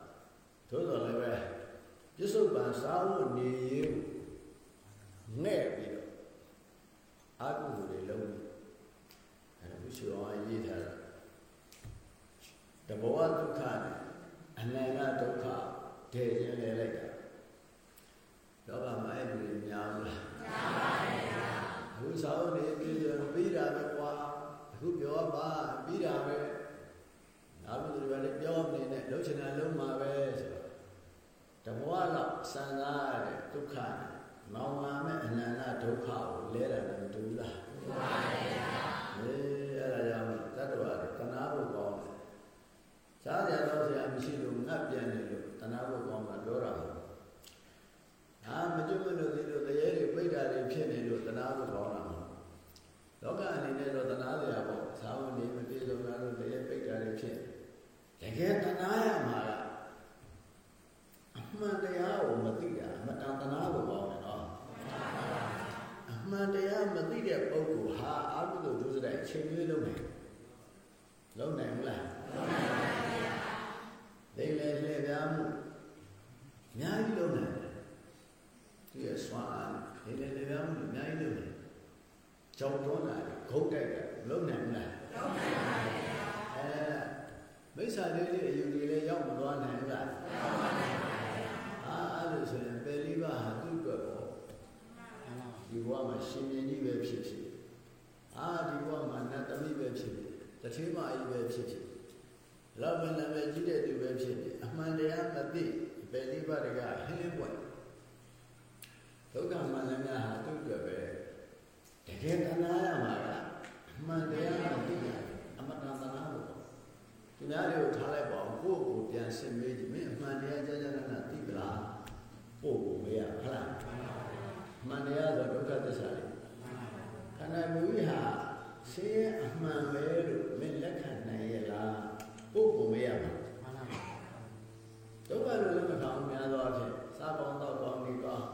သို့တော်လည်းပဲပြစ္ဆုတ်ပန်စာဝတ်နေရင်ငဲ့ပြီးတော့အာဟုတွေလုံးပြီးအဲ့ဒါဘုရှိအောင်ရေးထားတာတဘောဒုက္ခနဲ့အနန္တဒုက္ခတည်ခြင်းလဲလိုက်တာလောကမှာအဲ့ဒီများဘူးလား များပါဗျာအခုစာအုပ်တွေပြီးဆိုပြီးတာပဲကွာအခုပြောပါပြီးတာပဲနောက်ပြီးဒီဘက်လည်းပြောနေနဲ့လှုပ်ချင်တာလုံးမှာပဲဆိုတော့တဘဝလောက်စံစားရတဲ့ဒုက္ခနောင်လာမဲ့အနန္တဒုက္ခကိုလဲတယ်မတူလားတူပါဗျာအေးအဲ့ဒါကြောင့်တတ္တဝါတွေတဏှာဖို့ကောင်းတယ်စားကြတော့ဆရာမရှိလို့ငတ်ပြန်တယ်လို့တဏှာဖို့ကောင်းတာပြောတာမ ဟုတ်အာမကျွတ်မလို့ဒီလိုတရေတွေပိဋ္ဌာတွေဖြစ်နေလို့တဏှာဖို့ကောင်းတာမဟုတ်လောကအနေနဲ့တော့တဏှာစရာပေါ့သာဝနေမပြေဆုံးတာလို့တရေပိဋ္ဌာတွေဖြစ်တကယ်တဏှာရမှာကအမှန်တရားကိုမသိတာမတန်တဏှာကိုကောင်းတယ်နော်အမှန်တရားမသိတဲ့ပုဂ္ဂိုလ်ဟာအာဟုသောဒုစရိုက်အချိန်ကြီးလုံးနိုင်လုံးနိုင်မလားလုံးနိုင်ပါဗျာလိမ့်လေလှည့်ပြားမှုအများကြီးလုံးနိုင် တယ်ဒီအစွမ်းအားလိမ့်လေလှည့်ပြားမှုအများကြီးလုံးနိုင်ကြောင်တွန်းလာဂုတ်တိုက်တာလုံးနိုင်မလားလုံးနိုင်ပါဗျာအဲမိစ္ဆာလေးလေးအယူတွေလည်းရောက်မသွားနိုင်ဘူးလားရောက်ပါနိုင်ပါဗျာအာအဲ့လိုဆိုရင်ပယ်လေးပါးဟာသူ့အတွက်ပေါ့ဒီဘဝမှာရှင်မြင်းကြီးပဲဖြစ်ဖြစ်အာဒီဘဝမှာနတ်သမီးပဲဖြစ်ဖြစ်တထေးမကြီးပဲဖြစ်ဖြစ်လောက်ပဲနာမည်ကြီးတဲ့သူပဲဖြစ်ဖြစ်အမှန်တရားမသိပယ်လေးပါးတကဟင်းလင်းပွင့် ဒုက္ခမှန်လည်းများဟာသူ့အတွက်ပဲတကယ်တနာရမှာကအမှန်တရားမသိရအမတန်တနာလို့သူများတွေကိုထားလိုက်ပါဦးကိုယ့်ကိုပြန်ဆင်မေးကြည့်မင်းအမှန်တရားကြာကြာနာနာသိပလားပို့ကိုမေးရဟုတ်လားအမှန်တရားဆိုဒုက္ခသစ္စာလေခန္ဓာကိုယ်ကြီးဟာဆင်းရဲအမှန်ပဲလို့မင်းလက်ခံနိုင်ရဲ့လားပို့ကိုမေးရမှာဒုက္ခလို့လည်းမခံအောင်များသောအဖြစ်စားပေါင်းတော့ကောင်းပြီးကောင်း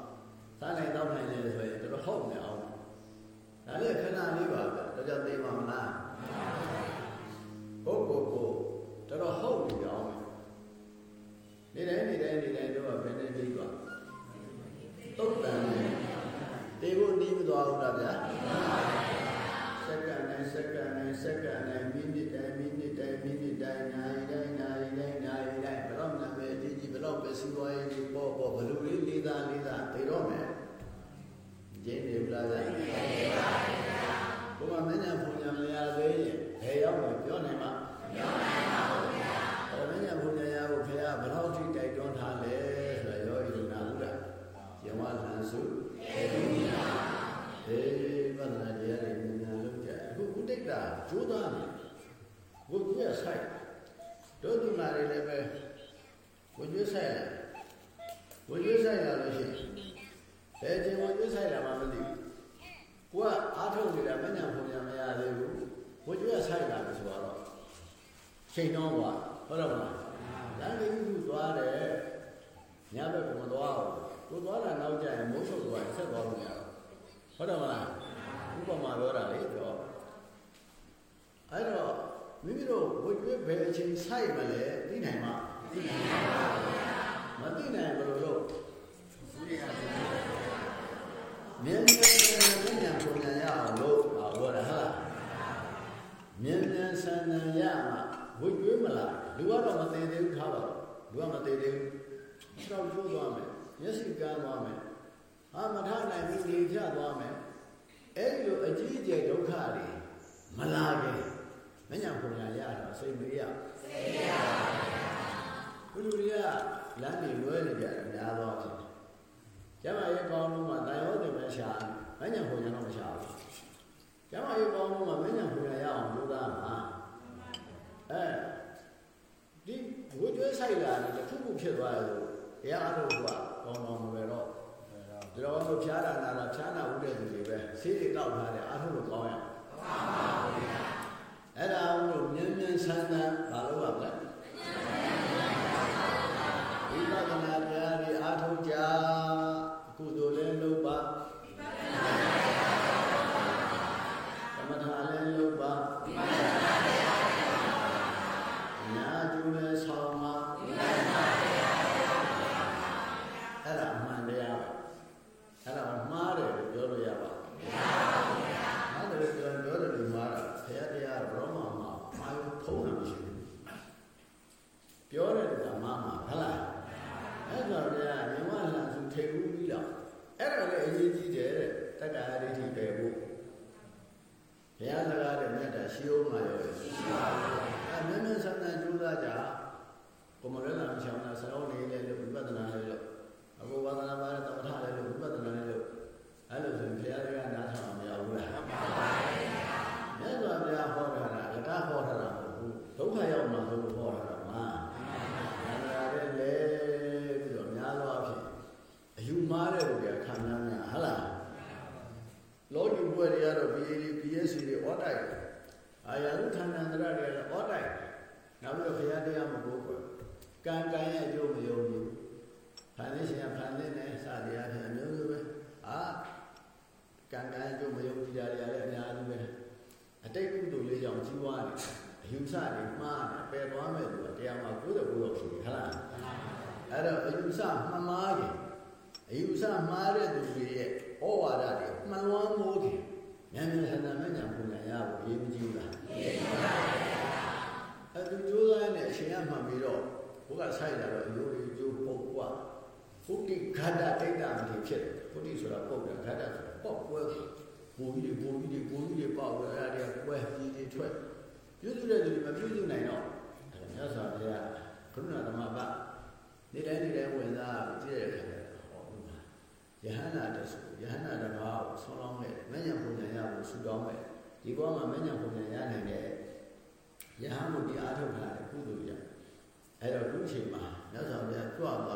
စားနိုင်တော့နိုင်တယ်ဆိုရင်တို့ဟုတ်နေအောင်ဒါလည်းခဏလေးပါပဲတို့ကြောင့်သိပါမလားဟုတ်ကိုကိုတို့ဟုတ်နေအောင်နေတိုင်းနေတိုင်းနေတိုင်းတို့ကဘယ်နဲ့ပြီးသွားတုတ်တန်နေတေဖို့နှီးမသွားဘူးလားဗျာစက္ကန့်တိုင်းစက္ကန့်တိုင်းစက္ကန့်တိုင်းမိနစ်တိုင်းမိနစ်တိုင်းမိနစ်တိုင်းနိုင် လားဗျာဘုရားမင်းညာဘုရားမရသေးရင်ဘယ်ရောက်မှပြောနိုင်မှာပြောနိုင်ပါဘူးဗျာဟောမင်းညာဘုရားရဖို့ခင်ဗျာဘယ်တော့ထိတိုက်တွန်းထားလဲဆိုတော့ယောဂီနာဟုတာယဝလန်စုအေဒီနာအေပဒနာတရားတွေဉာဏ်လုံးကြအခုဥဒိတ်တာကျိုးသားနေဘုရားဆိုင်တို့ဒီမှာတွေလည်းပဲဘုရားဆိုင်လာဘုရားဆိုင်လာလို့ရှိရင်ဘယ်ချိန်ဘုရားဆိုင်လာမှမသိဘူး ကိုကအားထုတ်နေတာမညာဘုရားမရသေးဘူးဘုရားဆိုင်လာလို့ဆိုတော့ချိန်တော့ကွာဟုတ်တော့မလားလမ်းကြီးကသွားတယ်ညဘက်ကမသွားဘူးကိုသွားတာနောက်ကျရင်မိုးချုပ်သွားရင်ဆက်သွားလို့မရဘူးဟုတ်တယ်မလားဥပမာပြောတာလေတော့အဲ့တော့မိမိတို့ဝိကျွေးဘယ်အချိန်ဆိုင်မလဲသိနိုင်မှာသိနိုင်ပါဘူးမသိနိုင်ဘယ်လိုလုပ်မြင်မြင်ဆန်းဆ န်းဉာဏ်ပုံဉာဏ်ရအောင်လို့ဟောတာဟာမြင်မြင်ဆန်းဆန်းရမှာဝိကျွေးမလားလူကတော့မသိသေးဘူးထားပါတော့လူကမသိသေးဘူးရှောက်ကျိုးသွားမယ်မျက်စိကန်းသွားမယ်ဟာမထနိုင်ဘူးနေကြသွားမယ်အဲ့ဒီလိုအကြီးအကျယ်ဒုက္ခတွေမလာခင်မညာပုံညာရတော့စိတ်မေးရစိတ်ရပါဘုလူတွေကလမ်းတွေလွဲနေကြတယ်များသွားတယ်ကျမရဲ့ကောင်းလုံးမှာတာယောတင်မရှာ မညာပုံညာတော့မရှာဘူးကျမရဲ့ကောင်းလုံးမှာမညာပုံညာရအောင်လုပ်သားမှာအဲဒီဝိကျွေးဆိုင်လာတယ်တစ်ခုခုဖြစ်သွားရလို့တရားအထုတ်ကကောင်းကောင်းမပဲတော့ဒီတော့ဆိုဖြားတာနာတာဖြားနာဥတဲ့သူတွေပဲဆေးတွေတောက်ထားတယ်အထုတ်လို့ကောင်းရအောင်ပါပါဘုရားအဲ့ဒါလို့မြင်းမြန်းဆန်းဆန်းမလုပ်ပါဘူး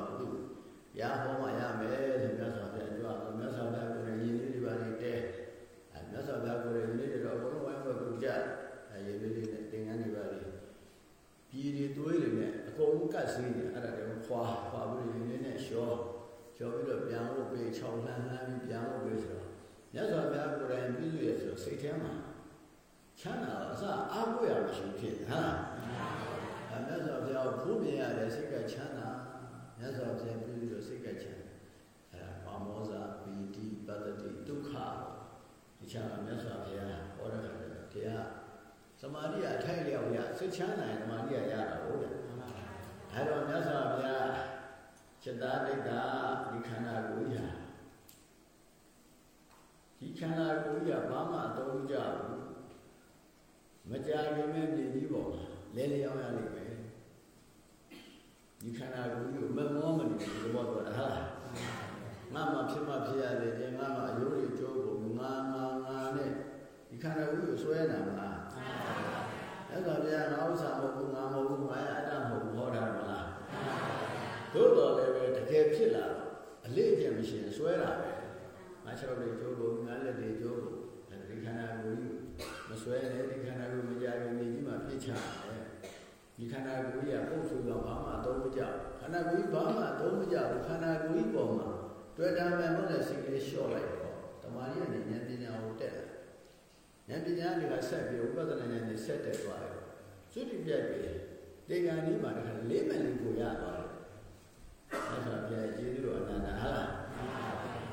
ရားကြွသွားပြီးသူရာဟောမှရမယ်ဆိုမြတ်စွာဘုရားကြွသွားမြတ်စွာဘုရားကိုယ်ရည်ရည်လေးပါနေတဲအဲမြတ်စွာဘုရားကိုယ်ရည်လေးတွေတော့အကုန်လုံးဝိုင်းဝန်းပူကြအဲရည်လေးလေးနဲ့သင်္ကန်းတွေပါလေပြည်တွေတွေးတွေနဲ့အကုန်လုံးကတ်စင်းနေအဲ့ဒါတွေခွာခွာပြီးရည်လေးနဲ့ရှောကျော်ပြီးတော့ပြန်လို့ပေး6လှမ်းလှမ်းပြီးပြန်လို့ပေးဆိုတော့မြတ်စွာဘုရားကိုယ်တိုင်ပြည့်စုံရဆိုစိတ်ထဲမှာချမ်းသာအစအားကိုးရမရှိဖြစ်ဟာအမြတ်စွာဘုရားဘုမြင်ရတဲ့စိတ်ကချမ်းသာ မြတ်စွာဘုရားပြည့်စုံစိတ်ကချမ်းသာအဲပါမောဇာပီတိပတ္တိဒုက္ခဒီချာမြတ်စွာဘုရားဟောတဲ့ခါကျတော့တရားသမာဓိအထိုက်လျောက်ရစိတ်ချမ်းသာရင်သမာဓိရရတာဟုတ်တယ်အဲတော့မြတ်စွာဘုရားจิตသားဒိဋ္ဌာဒီခန္ဓာကိုယ်ရာဒီခန္ဓာကိုယ်ရာဘာမှအသုံးကြဘူးမကြာခင်မဲ့ပြည်ကြီးပေါ်မှာလဲလျောင်းရလိမ့်မယ် ဒီခန္ဓာကိုယ်ကိုမမောမနေဒီဘောတော့ဟာငါမှဖြစ်မှဖြစ်ရတယ်ကျင်ငါမှအယိုးတွေကျိုးဖို့ငါငါငါနဲ့ဒီခန္ဓာကိုယ်ကိုဆွဲနေတာမလားအဲ့ဒါဗျာငါဥစ္စာမဟုတ်ဘူးငါမဟုတ်ဘူးငါရအတ္တမဟုတ်ဘူးဟောတာမလားသို့တော်လည်းပဲတကယ်ဖြစ်လာအလေးအကျင့်မရှိရင်ဆွဲတာပဲငါခြေတော်တွေကျိုးဖို့ငါလက်တွေကျိုးဖို့ဒီခန္ဓာကိုယ်ကြီးမဆွဲနဲ့ဒီခန္ဓာကိုယ်မကြခင်နေကြီးမှာပြစ်ချတယ် ဒီခန္ဓာကိုယ်ကြီးကပုတ်ဆိုတော့ဘာမှအသုံးမကျခန္ဓာကိုယ်ကြီးဘာမှအသုံးမကျဘူးခန္ဓာကိုယ်ကြီးပေါ်မှာတွေ့တာမှန်မနဲ့စိတ်ကလေးလျှော့လိုက်တော့တမာရီကနေဉာဏ်ပညာကိုတက်လာဉာဏ်ပညာတွေကဆက်ပြီးဥပဒနာဉာဏ်နဲ့ဆက်တက်သွားတယ်သုတိပြတ်ပြီတေဂန်ဒီမှာတခါလေးမဲ့လေးကိုရသွားတယ်အဲ့ဒါပြည့်ကျေးဇူးတော်အနန္တဟာလား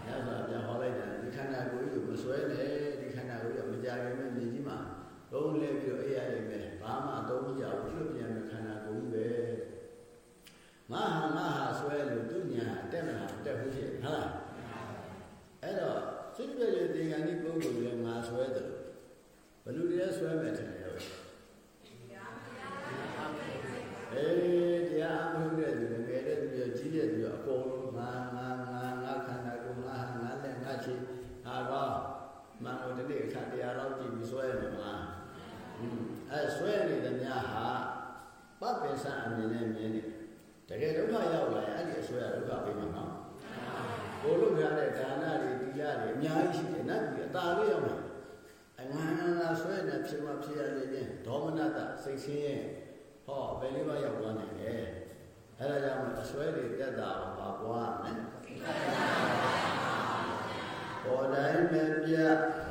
အဲ့ဒါပြဟောလိုက်တာဒီခန္ဓာကိုယ်ကြီးကိုမစွဲနဲ့ဒီခန္ဓာကိုယ်ကြီးမကြခင်မဲ့နေကြီးမှာလုံးလဲပြီးတော့အေးရလိမ့်မယ် ဘာမှအသုံးမကျဘူးကျွတ်ပြန်တဲ့ခန္ဓာကိုယ်ကြီးပဲငါဟာငါဟာဆွဲလို့သူညာအတက်မလားအတက်ဘူးဖြစ်ဟုတ်လားအဲ့တော့စိတ်ပြည့်တဲ့ငါဒီပုဂ္ဂိုလ်ရဲ့ငါဆွဲတယ်ဘယ်လိုလဲဆွဲမယ်ထင်တယ်အေးတရားအမှုတဲ့သူငယ်တဲ့သူရကြီးတဲ့သူရအကုန်လုံးငါငါငါငါခန္ဓာကိုယ်ငါဟာငါလက်ငါချီဟာတော့မန်တော်တနေ့အခါတရားလောက်ကြည့်ပြီးဆွဲရမှာမလား အဲဆွဲနေတဲ့များဟာပပ္ပင်္စအမြင်နဲ့မြင်နေတကယ်ဒုက္ခရောက်လာရင်အဲ့ဒီအဆွဲရဒုက္ခပေးမှာနော်ကိုလုပ်ရတဲ့ဒါနတွေတိရတွေအများကြီးရှိတယ်နတ်ပြည်အသာလေးရောက်မှာအငန်းငါဆွဲနေဖြစ်မှဖြစ်ရနေခြင်းဒေါမနတစိတ်ဆင်းရဲဟောဘယ်လေးပါရောက်သွားနိုင်လဲအဲ့ဒါကြောင့်အဆွဲတွေတက်တာအောင်ပါပွားမယ်ပေါ်တိုင်းမပြပေါ်တို